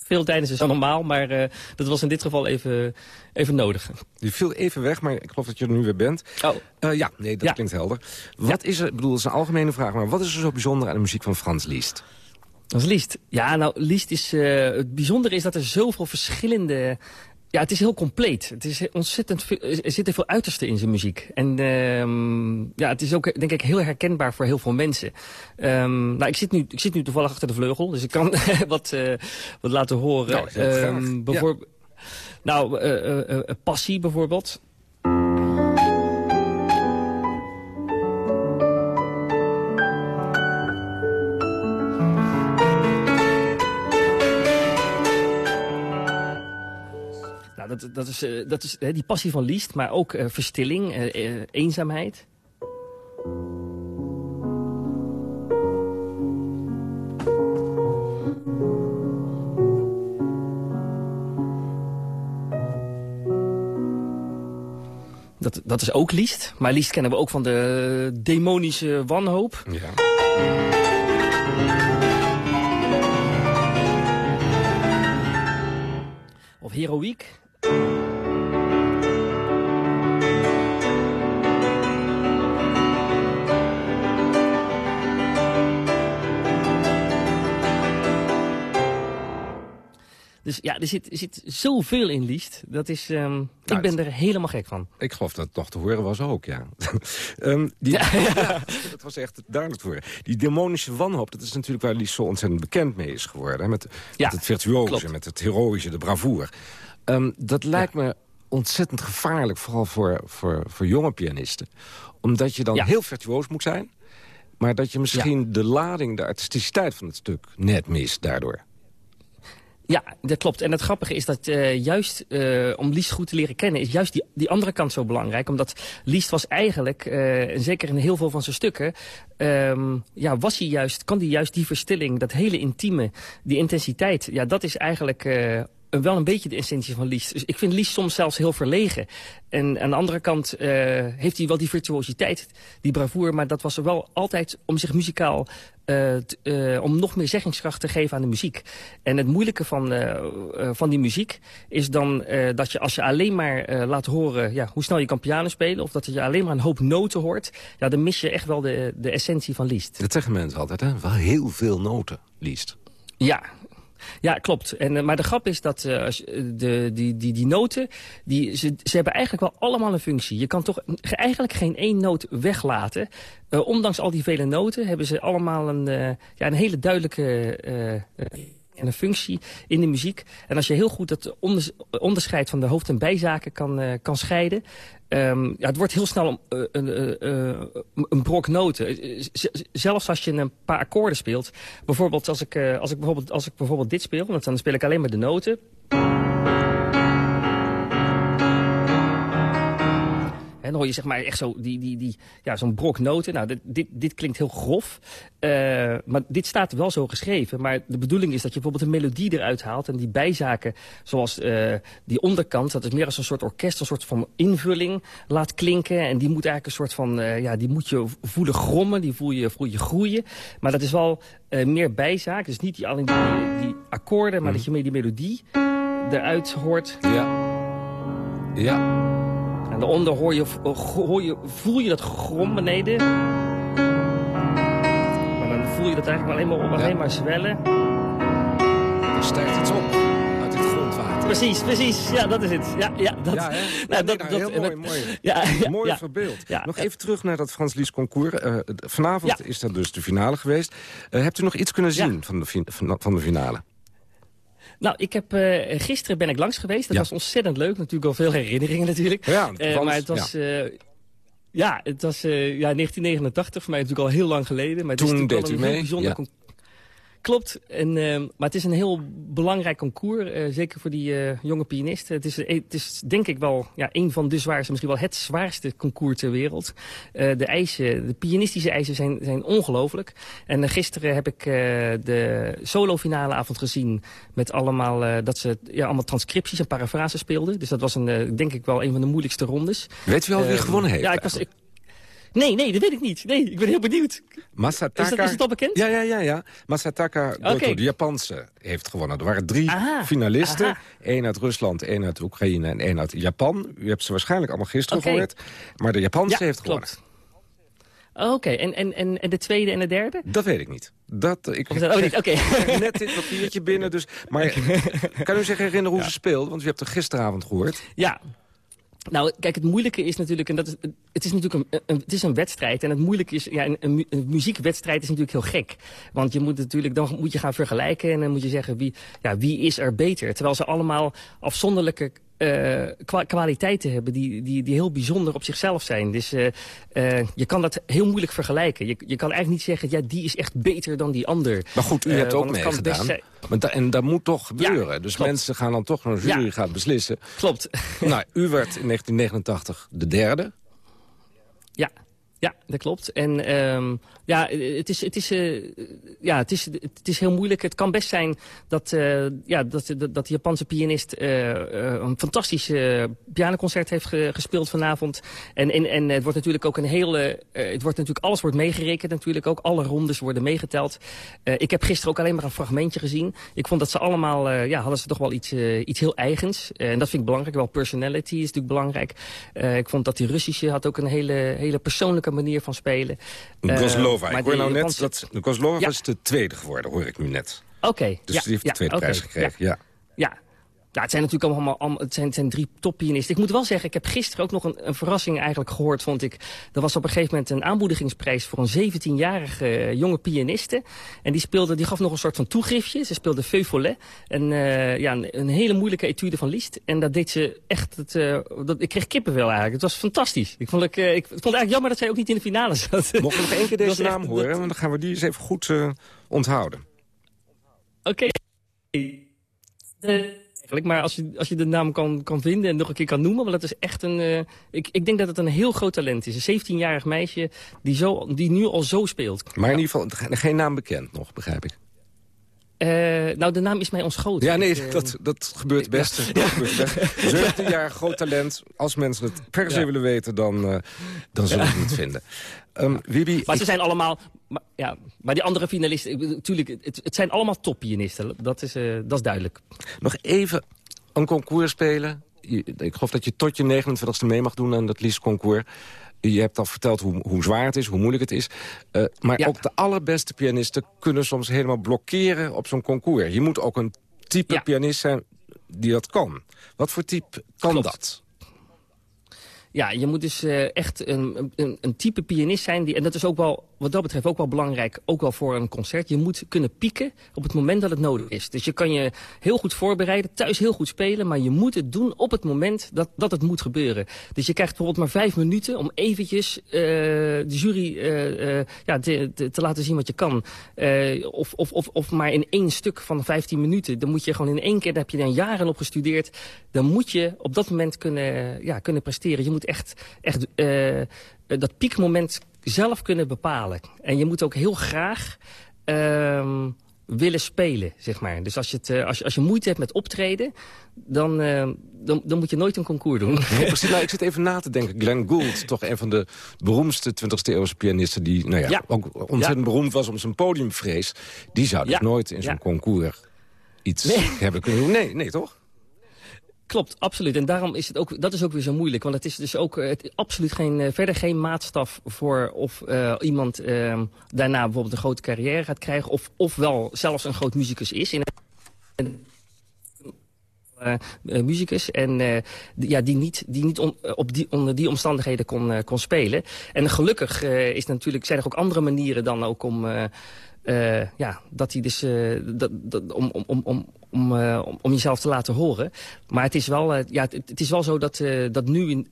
veel tijdens is normaal, maar uh, dat was in dit geval even, even nodig. Je viel even weg, maar ik geloof dat je er nu weer bent. Oh. Uh, ja, nee, dat klinkt helder. Wat is er, ik bedoel, dat is een algemene vraag, maar wat is er zo bijzonder aan de muziek van Frans Liszt? Als Liszt? Ja, nou, Liszt is... Uh, het bijzondere is dat er zoveel verschillende ja, het is heel compleet. Het is ontzettend veel, er zitten veel uitersten in zijn muziek. En uh, ja, het is ook denk ik heel herkenbaar voor heel veel mensen. Um, nou, ik zit, nu, ik zit nu toevallig achter de vleugel, dus ik kan [laughs] wat, uh, wat laten horen. Nou, um, bijvoorbeeld, ja. Nou, uh, Passie bijvoorbeeld. Dat, dat is, uh, dat is die passie van Liest, maar ook uh, verstilling, eenzaamheid. Dat, dat is ook Liest. Maar Liest kennen we ook van de demonische wanhoop. Ja. Of heroïek. Dus ja, er zit, er zit zoveel in Liest. Dat is, um, nou, ik ben er helemaal gek van. Ik geloof dat het nog te horen was ook, ja. um, [laughs] die, ja, ja. dat was echt duidelijk te horen. Die demonische wanhoop, dat is natuurlijk waar Liest zo ontzettend bekend mee is geworden. Met, ja, met het virtuoze, klopt. met het heroïsche, de bravoure. Um, dat lijkt me ontzettend gevaarlijk, vooral voor, voor, voor jonge pianisten. Omdat je dan heel virtuoos moet zijn... maar dat je misschien de lading, de artisticiteit van het stuk net mist daardoor. Ja, dat klopt. En het grappige is dat uh, juist uh, om Liest goed te leren kennen... is juist die, die andere kant zo belangrijk. Omdat Liest was eigenlijk, uh, en zeker in heel veel van zijn stukken... Um, ja, was hij juist, kan hij juist die verstilling, dat hele intieme, die intensiteit... ja, dat is eigenlijk wel een beetje de essentie van Lies. Dus ik vind Lies soms zelfs heel verlegen. En aan de andere kant uh, heeft hij wel die virtuositeit, die bravoure... maar dat was er wel altijd om zich muzikaal... Uh, uh, om nog meer zeggingskracht te geven aan de muziek. En het moeilijke van, van die muziek is dan dat je als je alleen maar laat horen... Ja, hoe snel je kan piano spelen... of dat je alleen maar een hoop noten hoort... Ja, dan mis je echt wel de, de essentie van Liest. Dat zeggen mensen altijd, hè? Wel heel veel noten, Liest. Ja, ja, klopt. En, uh, maar de grap is dat uh, de, die, die, die noten, die, ze, ze hebben eigenlijk wel allemaal een functie. Je kan toch eigenlijk geen één noot weglaten. Ondanks al die vele noten hebben ze allemaal een, ja, een hele duidelijke en een functie in de muziek. En als je heel goed het onderscheid van de hoofd- en bijzaken kan, uh, kan scheiden... Um, ja, het wordt heel snel een, een, een, een brok noten. Zelfs als je een paar akkoorden speelt. Bijvoorbeeld als ik, als ik, bijvoorbeeld, als ik bijvoorbeeld dit speel, want dan speel ik alleen maar de noten. En dan hoor je zeg maar echt zo die, die, die, ja, zo'n brok noten. Nou, dit, dit, dit klinkt heel grof. Uh, maar dit staat wel zo geschreven. Maar de bedoeling is dat je bijvoorbeeld een melodie eruit haalt. En die bijzaken, zoals uh, die onderkant, dat is meer als een soort orkest, een soort van invulling laat klinken. En die moet eigenlijk een soort van, uh, ja, die moet je voelen grommen. Die voel je, voel je groeien. Maar dat is wel meer bijzaak. Dus niet die, alleen die, die akkoorden, maar mm. dat je meer die melodie eruit hoort. Ja. Ja. En daaronder hoor je, hoor je, voel je dat grom beneden. Maar dan voel je dat eigenlijk alleen maar, alleen maar zwellen. Dan stijgt iets op uit het grondwater. precies, precies. Ja, dat is het. Ja, ja, dat, Ja, hè? [laughs] nou, Nee, dat, nou, dat- heel mooi, dat- mooi. [laughs] Ja, ja, mooi ja. verbeeld. Nog even terug naar dat Frans Lies concours. Eh, vanavond is dat dus de finale geweest. Eh, hebt u nog iets kunnen zien van, de van de finale? Nou, ik heb, eh, gisteren ben ik langs geweest. Dat Ja. was ontzettend leuk. Natuurlijk al veel herinneringen natuurlijk. Ja, Eh, Frans, maar het was... eh, ja, het was eh, ja, 1989, voor mij natuurlijk al heel lang geleden. Maar het is Toen deed u mee, bijzonder ja. Klopt, en, eh, maar het is een heel belangrijk concours, eh, zeker voor die eh, jonge pianisten. Het is, eh, het is denk ik wel ja, een van de zwaarste, misschien wel het zwaarste concours ter wereld. De eisen, de pianistische eisen zijn, zijn ongelooflijk. En gisteren heb ik de solo-finale avond gezien met allemaal, dat ze ja, allemaal transcripties en parafrases speelden. Dus dat was een, denk ik wel een van de moeilijkste rondes. Weet u al wie Eh, gewonnen heeft Ja, ik was... Ik, nee, nee, dat weet ik niet. Nee, ik ben heel benieuwd. Masataka... Is, dat, is het al bekend? Ja, ja, ja. ja. Masataka Goto, de Japanse, heeft gewonnen. Er waren drie Aha, finalisten. aha. Eén uit Rusland, één uit Oekraïne en één uit Japan. U hebt ze waarschijnlijk allemaal gisteren gehoord. Maar de Japanse Ja, heeft gewonnen. klopt. Oké, en, en, en, en de tweede en de derde? Dat weet ik niet. Dat, ik Of is dat ook niet? Oké. ik [laughs] net dit papiertje binnen. Dus, [laughs] maar kan u zich herinneren hoe ze speelt? Want u hebt er gisteravond gehoord. Ja. Nou, kijk, het moeilijke is natuurlijk, en dat is, het is natuurlijk een, het is een wedstrijd. En het moeilijke is, ja, een, een, een muziekwedstrijd is natuurlijk heel gek. Want je moet natuurlijk, dan moet je gaan vergelijken en dan moet je zeggen, wie, ja, wie is er beter? Terwijl ze allemaal afzonderlijke eh, kwa- kwaliteiten hebben die, die, die heel bijzonder op zichzelf zijn. Dus eh, eh, je kan dat heel moeilijk vergelijken. Je, je kan eigenlijk niet zeggen, ja, die is echt beter dan die ander. Maar goed, u hebt ook meegedaan. zijn- da- en dat moet toch gebeuren. dus klopt. mensen gaan dan toch naar een jury Ja. gaan beslissen. Klopt. nou, u werd in 1989 de derde. Ja, ja, dat klopt. En ehm, ja, het is, het, is, eh, ja het, is, het is heel moeilijk. Het kan best zijn dat, eh, ja, dat, dat, dat de Japanse pianist eh, een fantastisch pianoconcert heeft ge- gespeeld vanavond. En, en, en het wordt natuurlijk ook een hele... het wordt natuurlijk, alles wordt meegerekend natuurlijk ook. Alle rondes worden meegeteld. Ik heb gisteren ook alleen maar een fragmentje gezien. Ik vond dat ze allemaal, ja, hadden ze toch wel iets, iets heel eigens. En dat vind ik belangrijk. Wel personality is natuurlijk belangrijk. Ik vond dat die Russische had ook een hele, hele persoonlijke manier van spelen. Eh, Kozlova. maar Ik hoor nou net dat de Kozlova Ja. is de tweede geworden, hoor ik nu net. Oké. Dus ja, die heeft de tweede prijs gekregen. Ja. Ja, het zijn natuurlijk allemaal, allemaal het zijn, het zijn drie toppianisten. Ik moet wel zeggen, ik heb gisteren ook nog een, een verrassing eigenlijk gehoord, vond ik. Er was op een gegeven moment een aanmoedigingsprijs voor een 17-jarige eh, jonge pianiste. En die, speelde, die gaf nog een soort van toegiftje. Ze speelde Feu Follet. En eh, ja, een, een hele moeilijke etude van Liszt. En dat deed ze echt, het, eh, dat, ik kreeg kippenvel eigenlijk. Het was fantastisch. Ik vond, ik, ik vond het eigenlijk jammer dat zij ook niet in de finale zat. Mogen we nog één keer [laughs] deze echt- naam horen? Want dan gaan we die eens even goed eh, onthouden. Oké. Eh, Maar als je, als je de naam kan, kan vinden en nog een keer kan noemen... want dat is echt een... eh, ik, ik denk dat het een heel groot talent is. Een 17-jarig meisje die, zo, die nu al zo speelt. Maar in ieder geval ge- geen naam bekend nog, begrijp ik. Eh, nou, de naam is mij ontschoten. Ja, nee, Ik, eh, dat, dat gebeurt best. Dat gebeurt best. 17 [laughs] jaar groot talent. Als mensen het per se Ja. willen weten, dan, eh, dan zullen ze het vinden. Um, Maar ze zijn allemaal... Maar, ja, maar die andere finalisten... Natuurlijk, het, het zijn allemaal toppianisten. Dat is, dat is duidelijk. nog even een concours spelen. Ik geloof dat je tot je 29e mee mag doen aan dat Lies concours. Je hebt al verteld hoe, hoe zwaar het is, hoe moeilijk het is. Eh, maar ook de allerbeste pianisten kunnen soms helemaal blokkeren op zo'n concours. Je moet ook een type pianist zijn die dat kan. Wat voor type kan dat? Ja, je moet dus eh, echt een, een, een type pianist zijn. Die, en dat is ook wel, wat dat betreft ook wel belangrijk, ook wel voor een concert. Je moet kunnen pieken op het moment dat het nodig is. Dus je kan je heel goed voorbereiden, thuis heel goed spelen... maar je moet het doen op het moment dat, dat het moet gebeuren. Dus je krijgt bijvoorbeeld maar vijf minuten om eventjes eh, de jury eh, eh, ja, te, te, te laten zien wat je kan. Of, of, of, of maar in één stuk van 15 minuten. Dan moet je gewoon in één keer, daar heb je dan jaren op gestudeerd... dan moet je op dat moment kunnen, ja, kunnen presteren. Je moet echt, echt dat piekmoment zelf kunnen bepalen. En je moet ook heel graag ehm, willen spelen, zeg maar. Dus als je, het, eh, als, je, als je moeite hebt met optreden... Dan, eh, dan, dan moet je nooit een concours doen. Nee, [laughs] precies. Nou, ik zit even na te denken. Glenn Gould, toch een van de beroemdste 20e eeuwse pianisten... die nou ja, Ja. ook ontzettend beroemd was om zijn podiumvrees. Die zou dus nooit in zo'n concours iets Nee. hebben kunnen doen. Nee, nee, toch? Klopt, absoluut. En daarom is het ook, dat is ook weer zo moeilijk. Want het is dus ook eh, absoluut geen, eh, verder geen maatstaf voor of eh, iemand eh, daarna bijvoorbeeld een grote carrière gaat krijgen. Of, of wel zelfs een groot muzikus is. In, en, uh, muzikus. En ja, die niet, die niet op die, onder die omstandigheden kon, kon spelen. En gelukkig is natuurlijk, zijn er ook andere manieren dan ook om... ja, dat hij dus, dat, dat, om, om, om, om, uh, om jezelf te laten horen. Maar het is wel, uh, ja, het, is wel zo dat, uh, dat nu in,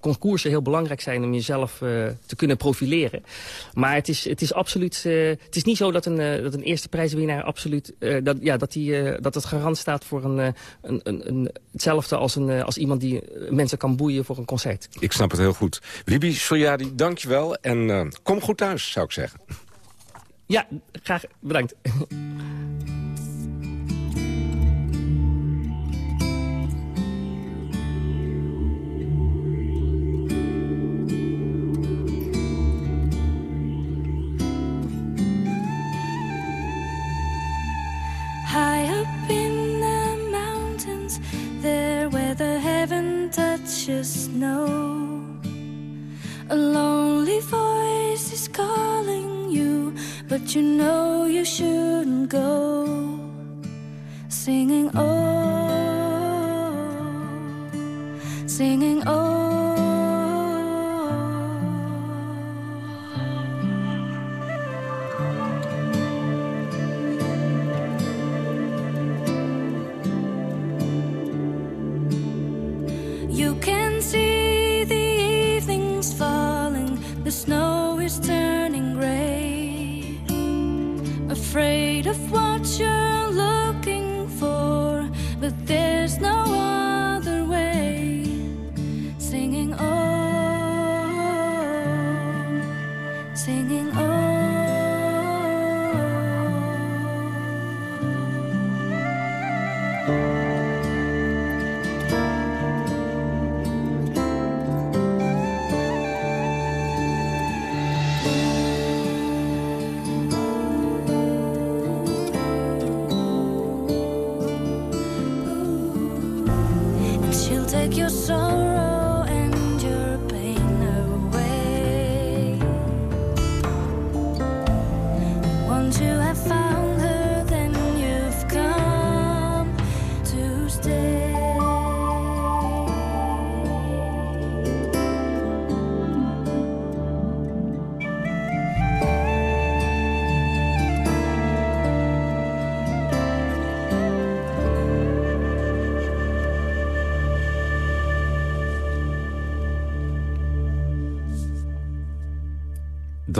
concoursen heel belangrijk zijn om jezelf te kunnen profileren. Maar het is, het is absoluut, het is niet zo dat een, dat een eerste prijswinnaar absoluut, dat, ja, dat, die, dat het garant staat voor een, een, een, een hetzelfde als, een, als iemand die mensen kan boeien voor een concert. Ik snap het heel goed. Wibi Soyadi, dankjewel en kom goed thuis, zou ik zeggen. Ja, graag bedankt. High up in the mountains, there where the heaven touches snow. A lonely voice is calling you, but you know you shouldn't go. Singing, oh, singing, oh.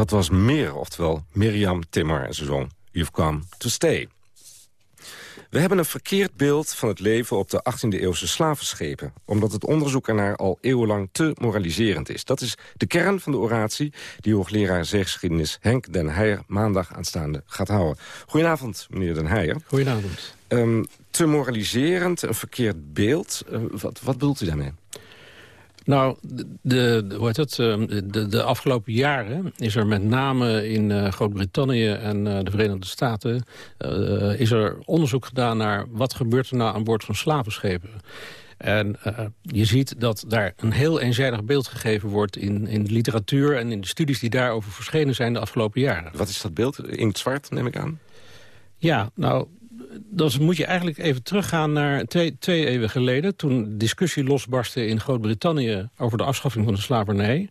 Dat was meer, oftewel Mirjam Timmer en ze zong You've Come to Stay. We hebben een verkeerd beeld van het leven op de 18e-eeuwse slavenschepen... omdat het onderzoek ernaar al eeuwenlang te moraliserend is. Dat is de kern van de oratie die hoogleraar zeegeschiedenis Henk den Heijer maandag aanstaande gaat houden. Goedenavond, meneer den Heijer. Goedenavond. Um, te moraliserend, een verkeerd beeld. Uh, wat, wat bedoelt u daarmee? Nou, de, de, hoe heet het, de, de afgelopen jaren is er met name in uh, Groot-Brittannië en uh, de Verenigde Staten... Uh, is er onderzoek gedaan naar wat gebeurt er nou aan boord van slavenschepen. En je ziet dat daar een heel eenzijdig beeld gegeven wordt... In, in de literatuur en in de studies die daarover verschenen zijn de afgelopen jaren. Wat is dat beeld? In het zwart, neem ik aan? Ja, nou, dan moet je eigenlijk even teruggaan naar twee, twee eeuwen geleden... toen discussie losbarstte in Groot-Brittannië over de afschaffing van de slavernij.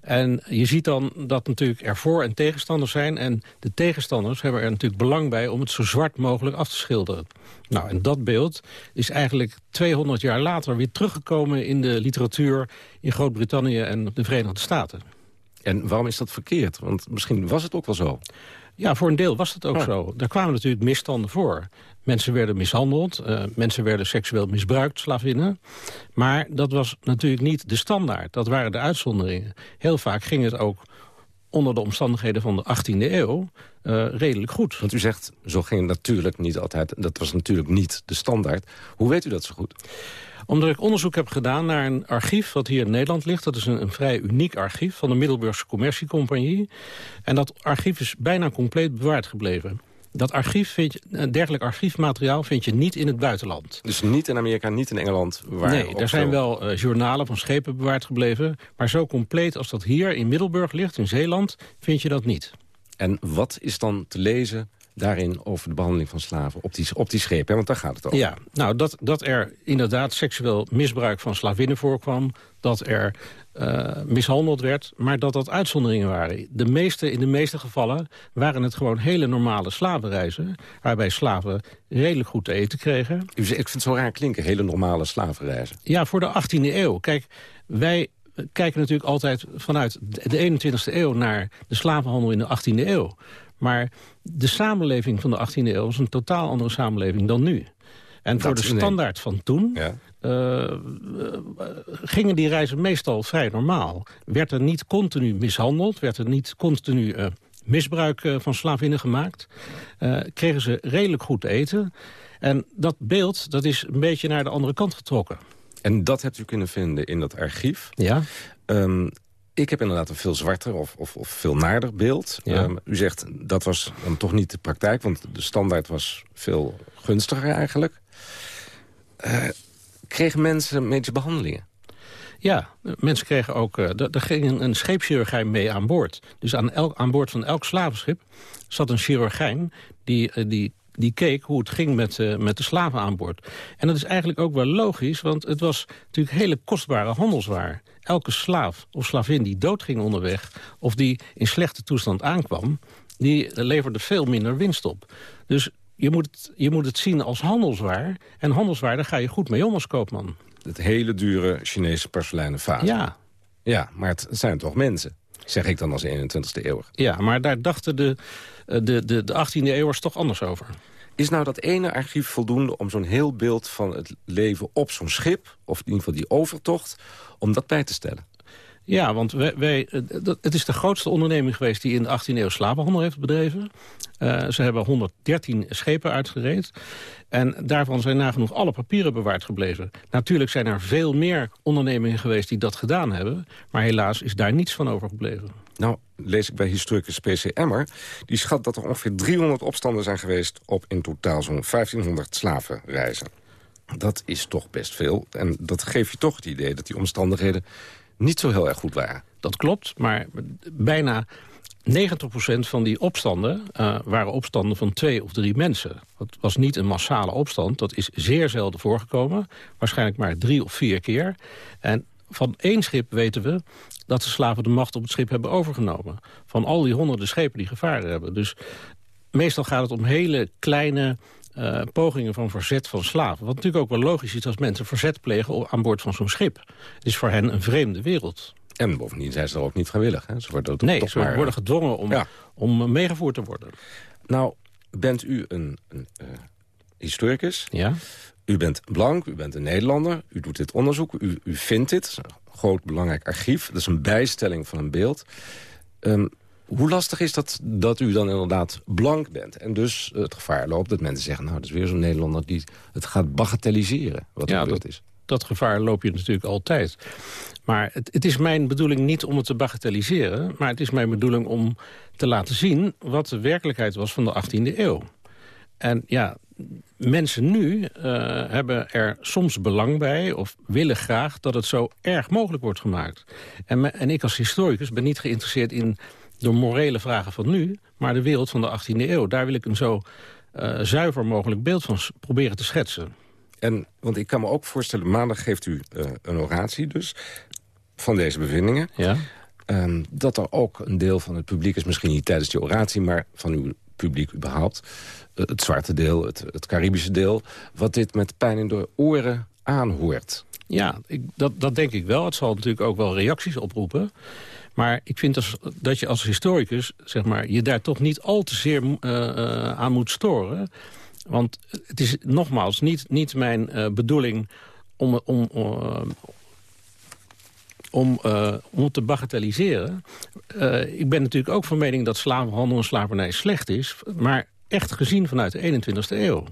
En je ziet dan dat natuurlijk er voor- en tegenstanders zijn... en de tegenstanders hebben er natuurlijk belang bij om het zo zwart mogelijk af te schilderen. Nou, en dat beeld is eigenlijk 200 jaar later weer teruggekomen in de literatuur... in Groot-Brittannië en de Verenigde Staten. En waarom is dat verkeerd? Want misschien was het ook wel zo. Ja, voor een deel was het ook Ja. zo. Daar kwamen natuurlijk misstanden voor. Mensen werden mishandeld, eh, mensen werden seksueel misbruikt, slavinnen. Maar dat was natuurlijk niet de standaard. Dat waren de uitzonderingen. Heel vaak ging het ook onder de omstandigheden van de 18e eeuw eh, redelijk goed. Want u zegt, zo ging het natuurlijk niet altijd. Dat was natuurlijk niet de standaard. Hoe weet u dat zo goed? Omdat ik onderzoek heb gedaan naar een archief wat hier in Nederland ligt. Dat is een, een vrij uniek archief van de Middelburgse Commerciecompagnie. En dat archief is bijna compleet bewaard gebleven. Dat archief vind je, dergelijk archiefmateriaal vind je niet in het buitenland. Dus niet in Amerika, niet in Engeland? Waar nee, er zijn wel eh, journalen van schepen bewaard gebleven. Maar zo compleet als dat hier in Middelburg ligt, in Zeeland, vind je dat niet. En wat is dan te lezen daarin over de behandeling van slaven op die, op die schepen. Want daar gaat het over. Ja, nou, dat, dat er inderdaad seksueel misbruik van slavinnen voorkwam... dat er eh, mishandeld werd, maar dat dat uitzonderingen waren. De meeste, in de meeste gevallen waren het gewoon hele normale slavenreizen... waarbij slaven redelijk goed te eten kregen. Ik vind het zo raar klinken, hele normale slavenreizen. Ja, voor de 18e eeuw. Kijk, wij kijken natuurlijk altijd vanuit de 21e eeuw... naar de slavenhandel in de 18e eeuw. Maar de samenleving van de 18e eeuw was een totaal andere samenleving dan nu. En voor de standaard van toen ja. uh, gingen die reizen meestal vrij normaal. Werd er niet continu mishandeld, werd er niet continu uh, misbruik van slavinnen gemaakt. kregen ze redelijk goed eten. En dat beeld dat is een beetje naar de andere kant getrokken. En dat hebt u kunnen vinden in dat archief. Ja. Um, ik heb inderdaad een veel zwarter of, of, of veel naarder beeld. Ja. Um, u zegt, dat was dan toch niet de praktijk... want de standaard was veel gunstiger eigenlijk. Uh, kregen mensen medische behandelingen? Ja, mensen kregen ook... Uh, er ging een scheepschirurgijn mee aan boord. Dus aan, elk, aan boord van elk slavenschip zat een chirurgijn... die, uh, die die keek hoe het ging met, uh, met de slaven aan boord. En dat is eigenlijk ook wel logisch, want het was natuurlijk hele kostbare handelswaar. Elke slaaf of slavin die doodging onderweg... of die in slechte toestand aankwam, die leverde veel minder winst op. Dus je moet, het, je moet het zien als handelswaar. En handelswaar, daar ga je goed mee om als koopman. Het hele dure Chinese porseleinen vaas. Ja. Ja, maar het zijn toch mensen? Zeg ik dan als 21ste eeuw. Ja, maar daar dachten de, de, de, de 18e eeuwers toch anders over. Is nou dat ene archief voldoende om zo'n heel beeld van het leven op zo'n schip... of in ieder geval die overtocht, om dat bij te stellen? Ja, want wij, wij, het is de grootste onderneming geweest die in de 18e eeuw slavenhandel heeft bedreven. Uh, ze hebben 113 schepen uitgereed. En daarvan zijn nagenoeg alle papieren bewaard gebleven. Natuurlijk zijn er veel meer ondernemingen geweest die dat gedaan hebben. Maar helaas is daar niets van overgebleven. Nou, lees ik bij historicus P.C. Emmer. Die schat dat er ongeveer 300 opstanden zijn geweest... op in totaal zo'n 1500 slavenreizen. Dat is toch best veel. En dat geeft je toch het idee dat die omstandigheden niet zo heel erg goed waren. Dat klopt, maar bijna 90% van die opstanden uh, waren opstanden van twee of drie mensen. Dat was niet een massale opstand, dat is zeer zelden voorgekomen. Waarschijnlijk maar drie of vier keer. En van één schip weten we dat de slaven de macht op het schip hebben overgenomen. Van al die honderden schepen die gevaren hebben. Dus meestal gaat het om hele kleine uh, pogingen van verzet van slaven. Wat natuurlijk ook wel logisch is als mensen verzet plegen aan boord van zo'n schip. Het is voor hen een vreemde wereld. En bovendien zijn ze er ook niet vrijwillig. Hè? Ze worden nee, toch ze maar... worden gedwongen om, ja. om meegevoerd te worden. Nou, bent u een, een uh, historicus. Ja. U bent blank, u bent een Nederlander. U doet dit onderzoek, u, u vindt dit. Een groot belangrijk archief. Dat is een bijstelling van een beeld. Um, hoe lastig is dat dat u dan inderdaad blank bent... en dus het gevaar loopt dat mensen zeggen... nou, dat is weer zo'n Nederlander die het gaat bagatelliseren, wat ja, dat, is. Dat gevaar loop je natuurlijk altijd. Maar het, het, is mijn bedoeling niet om het te bagatelliseren... maar het is mijn bedoeling om te laten zien... wat de werkelijkheid was van de 18e eeuw. En ja, mensen nu uh, hebben er soms belang bij... of willen graag dat het zo erg mogelijk wordt gemaakt. En, me, en ik als historicus ben niet geïnteresseerd in de morele vragen van nu... maar de wereld van de 18e eeuw. Daar wil ik een zo uh, zuiver mogelijk beeld van proberen te schetsen. En, want ik kan me ook voorstellen, maandag geeft u uh, een oratie dus... van deze bevindingen. Ja. Um, dat er ook een deel van het publiek is, misschien niet tijdens die oratie... maar van uw publiek überhaupt, uh, het zwarte deel, het, het Caribische deel... wat dit met pijn in de oren aanhoort. Ja, ik, dat, dat denk ik wel. Het zal natuurlijk ook wel reacties oproepen. Maar ik vind als, dat je als historicus zeg maar, je daar toch niet al te zeer uh, uh, aan moet storen. Want het is nogmaals niet, niet mijn bedoeling om, om, om, om te bagatelliseren. ik ben natuurlijk ook van mening dat slavenhandel en slavernij slecht is. Maar echt gezien vanuit de 21e eeuw.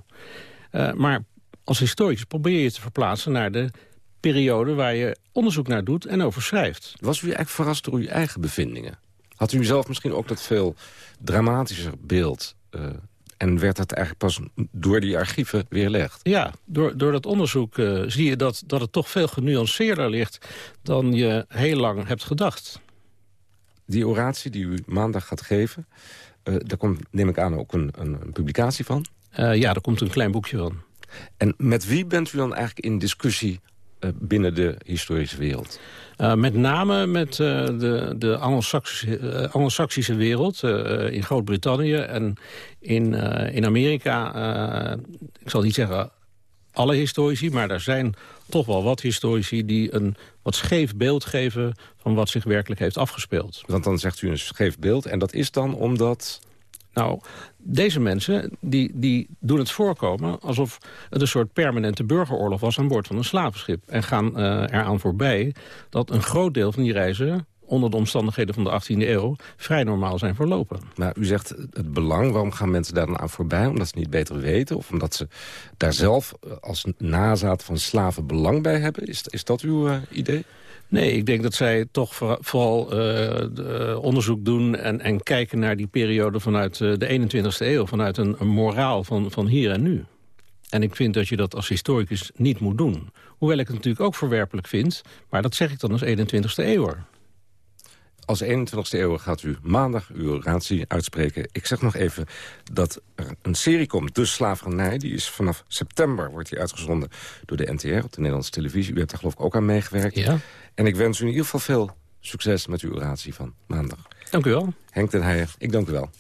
maar als historicus probeer je te verplaatsen naar de periode waar je onderzoek naar doet en over schrijft. Was u eigenlijk verrast door uw eigen bevindingen? Had u zelf misschien ook dat veel dramatischer beeld... En werd dat eigenlijk pas door die archieven weerlegd? Ja, door, door dat onderzoek uh, zie je dat, dat het toch veel genuanceerder ligt... dan je heel lang hebt gedacht. Die oratie die u maandag gaat geven... Eh, daar komt, neem ik aan, ook een, een, een publicatie van. Uh, ja, er komt een klein boekje van. En met wie bent u dan eigenlijk in discussie binnen de historische wereld? Uh, met name met de, de Anglo-Saxische wereld in Groot-Brittannië en in, in Amerika. ik zal niet zeggen alle historici, maar er zijn toch wel wat historici... die een wat scheef beeld geven van wat zich werkelijk heeft afgespeeld. Want dan zegt u een scheef beeld en dat is dan omdat... Nou, deze mensen die, die doen het voorkomen alsof het een soort permanente burgeroorlog was aan boord van een slavenschip. En gaan uh, eraan voorbij dat een groot deel van die reizen onder de omstandigheden van de 18e eeuw vrij normaal zijn verlopen. Maar u zegt het belang, waarom gaan mensen daar dan aan voorbij? Omdat ze niet beter weten? Of omdat ze daar zelf eh, als nazaat van slaven belang bij hebben? Is, is dat uw uh, idee? Nee, ik denk dat zij toch vooral uh, onderzoek doen en, en kijken naar die periode vanuit de 21e eeuw. Vanuit een, moraal van, van hier en nu. En ik vind dat je dat als historicus niet moet doen. Hoewel ik het natuurlijk ook verwerpelijk vind, maar dat zeg ik dan als 21e eeuwer als 21e eeuw gaat u maandag uw ratie uitspreken. Ik zeg nog even dat er een serie komt, De Slavernij. Die is vanaf september wordt die uitgezonden door de NTR op de Nederlandse televisie. U hebt daar geloof ik ook aan meegewerkt. Ja. En ik wens u in ieder geval veel succes met uw ratie van maandag. Dank u wel. Henk den Heijer, ik dank u wel.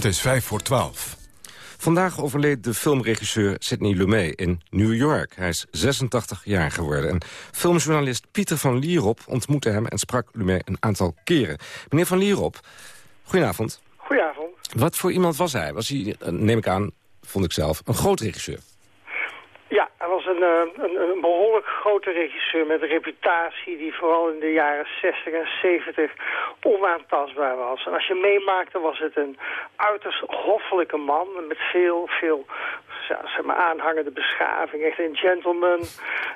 Het is vijf voor twaalf. Vandaag overleed de filmregisseur Sidney Lumet in New York. Hij is 86 jaar geworden. En filmjournalist Pieter van Lierop ontmoette hem... en sprak Lumet een aantal keren. Meneer van Lierop, goedenavond. Goedenavond. Wat voor iemand was hij? Was hij, eh, neem ik aan, vond ik zelf, een groot regisseur? Ja, hij was een, eh, een, een, behoorlijk grote regisseur met een reputatie die vooral in de jaren 60 en 70 onaantastbaar was. En als je meemaakte was het een uiterst hoffelijke man met veel, veel zeg maar, aanhangende beschaving. Echt een gentleman.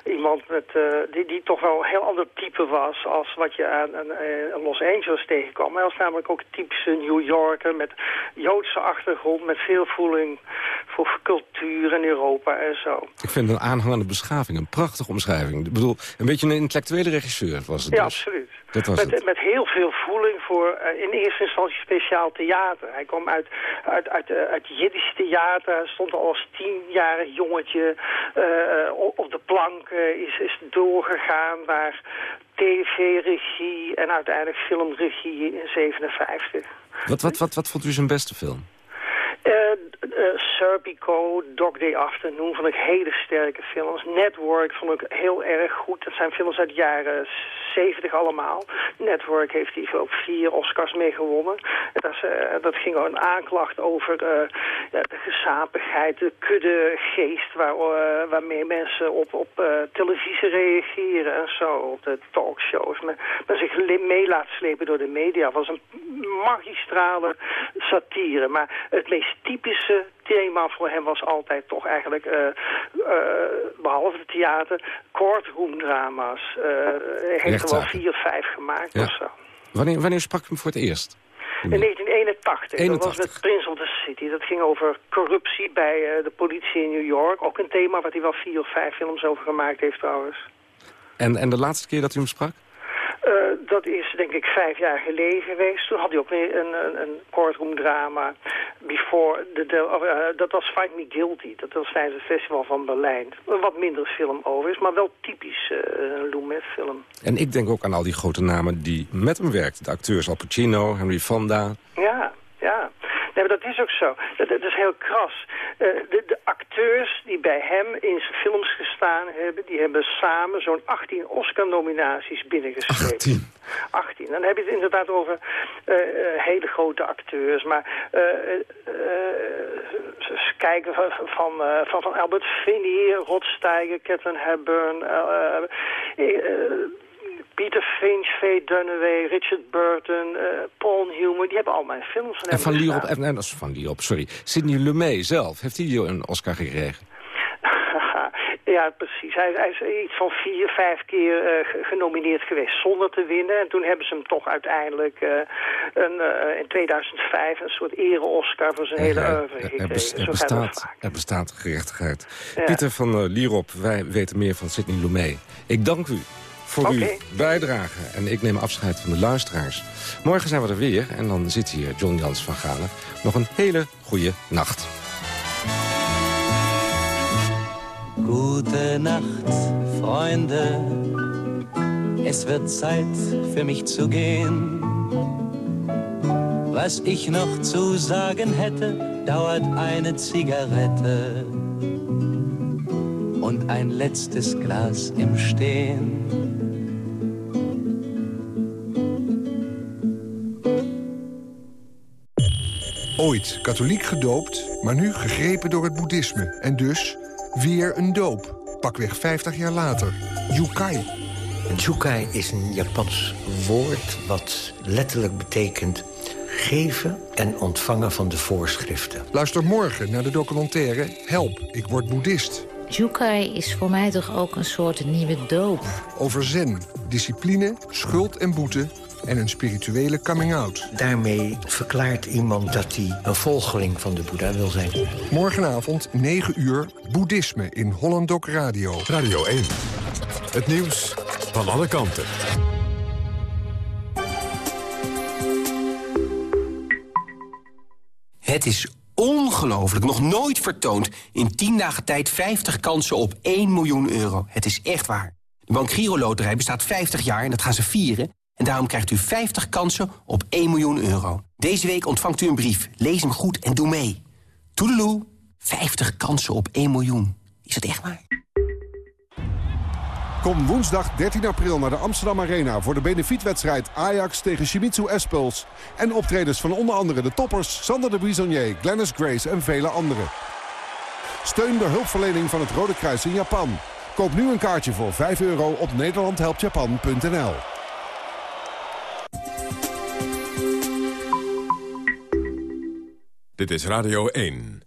Iemand met, uh, die, die toch wel een heel ander type was als wat je aan, uh, Los Angeles tegenkwam. Hij was namelijk ook typische New Yorker met Joodse achtergrond, met veel voeling voor cultuur in Europa en zo. Ik vind een aanhangende beschaving een prachtige omschrijving. Ik bedoel, een beetje een intellectuele regisseur was het Ja, dus. absoluut. Dat was met, het. met heel veel voeling voor uh, in eerste instantie speciaal theater. Hij kwam uit, uit, uit, uit Jiddisch theater. Stond al als tienjarig jongetje uh, op de plank. is, is doorgegaan naar tv-regie en uiteindelijk filmregie in 57. Wat, wat, wat, wat vond u zijn beste film? Uh, Serpico, Dog Day Afternoon vond ik hele sterke films. Network vond ik heel erg goed. Dat zijn films uit jaren 70 allemaal. Network heeft hij ook vier Oscars mee gewonnen. Dat, is, uh, dat ging een aanklacht over ja, de gezapigheid, de kuddegeest waar, waarmee mensen op, op televisie reageren en zo. Op de talkshows. Men, zich mee laat slepen door de media. Was een magistrale satire. Maar het meest typische thema voor hem was altijd toch eigenlijk, uh, uh, behalve het theater, courtroom-drama's. Uh, hij heeft er wel vier, vijf gemaakt ja. of zo. Wanneer, wanneer sprak u hem voor het eerst? In 1981. 81. Dat was met Prince of the City. Dat ging over corruptie bij de politie in New York. Ook een thema waar hij wel vier of vijf films over gemaakt heeft trouwens. En, en de laatste keer dat u hem sprak? Uh, dat is denk ik vijf jaar geleden geweest. Toen had hij ook weer een, een, een courtroom drama. Before the, uh, dat was Find Me Guilty. Dat was tijdens het festival van Berlijn. Een wat minder film over is, maar wel typisch uh, een Lumet film. En ik denk ook aan al die grote namen die met hem werkten. De acteurs Al Pacino, Henry Fonda. Ja, ja. Nee, maar dat is ook zo. Dat, dat is heel kras. Uh, de, de, acteurs die bij hem in zijn films gestaan hebben... die hebben samen zo'n 18 Oscar-nominaties binnengeschreven. 18? 18. Dan heb je het inderdaad over uh, uh, hele grote acteurs. Maar kijken van, van, van, van Albert Finney, Rod Steiger, Catherine Hepburn... Peter Finch, Faye Dunaway, Richard Burton, uh, Paul Newman, die hebben al mijn films van En van Lierop, en, van Lierop, sorry. Sidney Lumet zelf, heeft hij een Oscar gekregen? [laughs] ja, precies. Hij, hij, is iets van vier, vijf keer uh, genomineerd geweest zonder te winnen. En toen hebben ze hem toch uiteindelijk uh, een, in 2005 een soort ere-Oscar voor zijn hele oeuvre gekregen. Er, bes, er, bestaat, er bestaat gerechtigheid. Ja. Pieter van Lierop, wij weten meer van Sidney Lumet. Ik dank u voor okay. uw bijdrage. En ik neem afscheid van de luisteraars. Morgen zijn we er weer en dan zit hier John Jans van Galen. Nog een hele goede nacht. Gute Nacht, Freunde. Es wird Zeit für mich zu gehen. Was ich noch zu sagen hätte, dauert eine Zigarette und ein letztes Glas im Stehen. Ooit katholiek gedoopt, maar nu gegrepen door het boeddhisme. En dus weer een doop. Pakweg 50 jaar later. Yukai. Jukai is een Japans woord wat letterlijk betekent geven en ontvangen van de voorschriften. Luister morgen naar de documentaire Help, ik word boeddhist. Jukai is voor mij toch ook een soort nieuwe doop. Over zen, discipline, schuld en boete en een spirituele coming-out. Daarmee verklaart iemand dat hij een volgeling van de Boeddha wil zijn. Morgenavond, 9 uur, boeddhisme in Hollandok Radio. Radio 1. Het nieuws van alle kanten. Het is ongelooflijk, nog nooit vertoond. In 10 dagen tijd 50 kansen op 1 miljoen euro. Het is echt waar. De Bank Giro Loterij bestaat 50 jaar en dat gaan ze vieren. En daarom krijgt u 50 kansen op 1 miljoen euro. Deze week ontvangt u een brief. Lees hem goed en doe mee. Toedeloe, 50 kansen op 1 miljoen. Is dat echt waar? Kom woensdag 13 april naar de Amsterdam Arena... voor de benefietwedstrijd Ajax tegen Shimizu Espels. En optredens van onder andere de toppers Sander de Buissonnier, Glennis Grace en vele anderen. Steun de hulpverlening van het Rode Kruis in Japan. Koop nu een kaartje voor 5 euro op nederlandhelpjapan.nl. Dit is Radio 1.